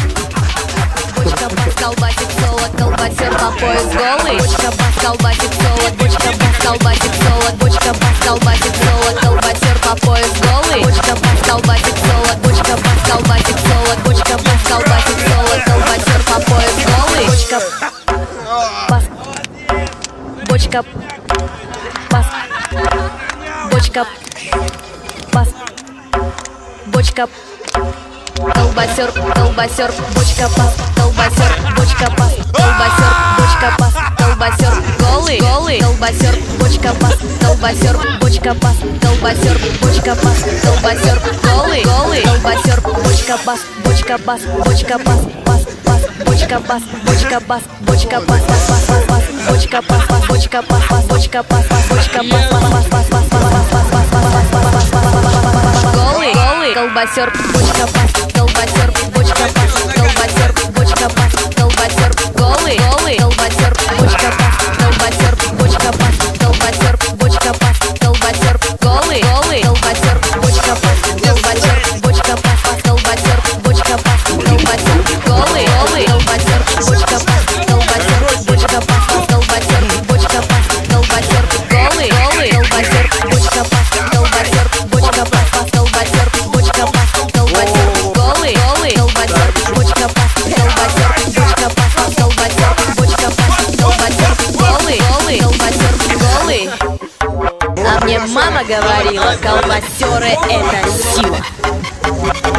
Бас колбасит солод. Бас. Колбасер по пояс голый. Бочка бас колбасит солод. Бочка бас колбасит солод. Бочка бас колбасит солод. Колбасер по пояс голый. Бочка бас колбасит солод. Бочка бас колбасит солод. Бочка бас колбасит солод. Колбасер по пояс голый. Бочка бас. Бочка бас. Бочка бас. Бочка Колбасер, колбасер, бочка пас, колбасер, бочка пас, колбасер, бочка пас, колбасер, голый, голый, колбасер, бочка пас, колбасер, бочка пас, колбасер, бочка пас, колбасер, голый, голый, колбасер, бочка пас, бочка пас, бочка пас, пас, пас, бочка пас, бочка пас, бочка пас, пас, пас, пас, пас, бочка пас, пас, бочка пас, пас, бочка пас, пас, бочка пас, пас, пас, пас, пас, пас, пас, пас, пас, пас, колбасер, бочка пас, колбасер, бочка пас, колбасер, бочка пас, колбасер, голый, голый, колбасер, бочка пас, колбасер, бочка пас, говорила, колбасеры это сила.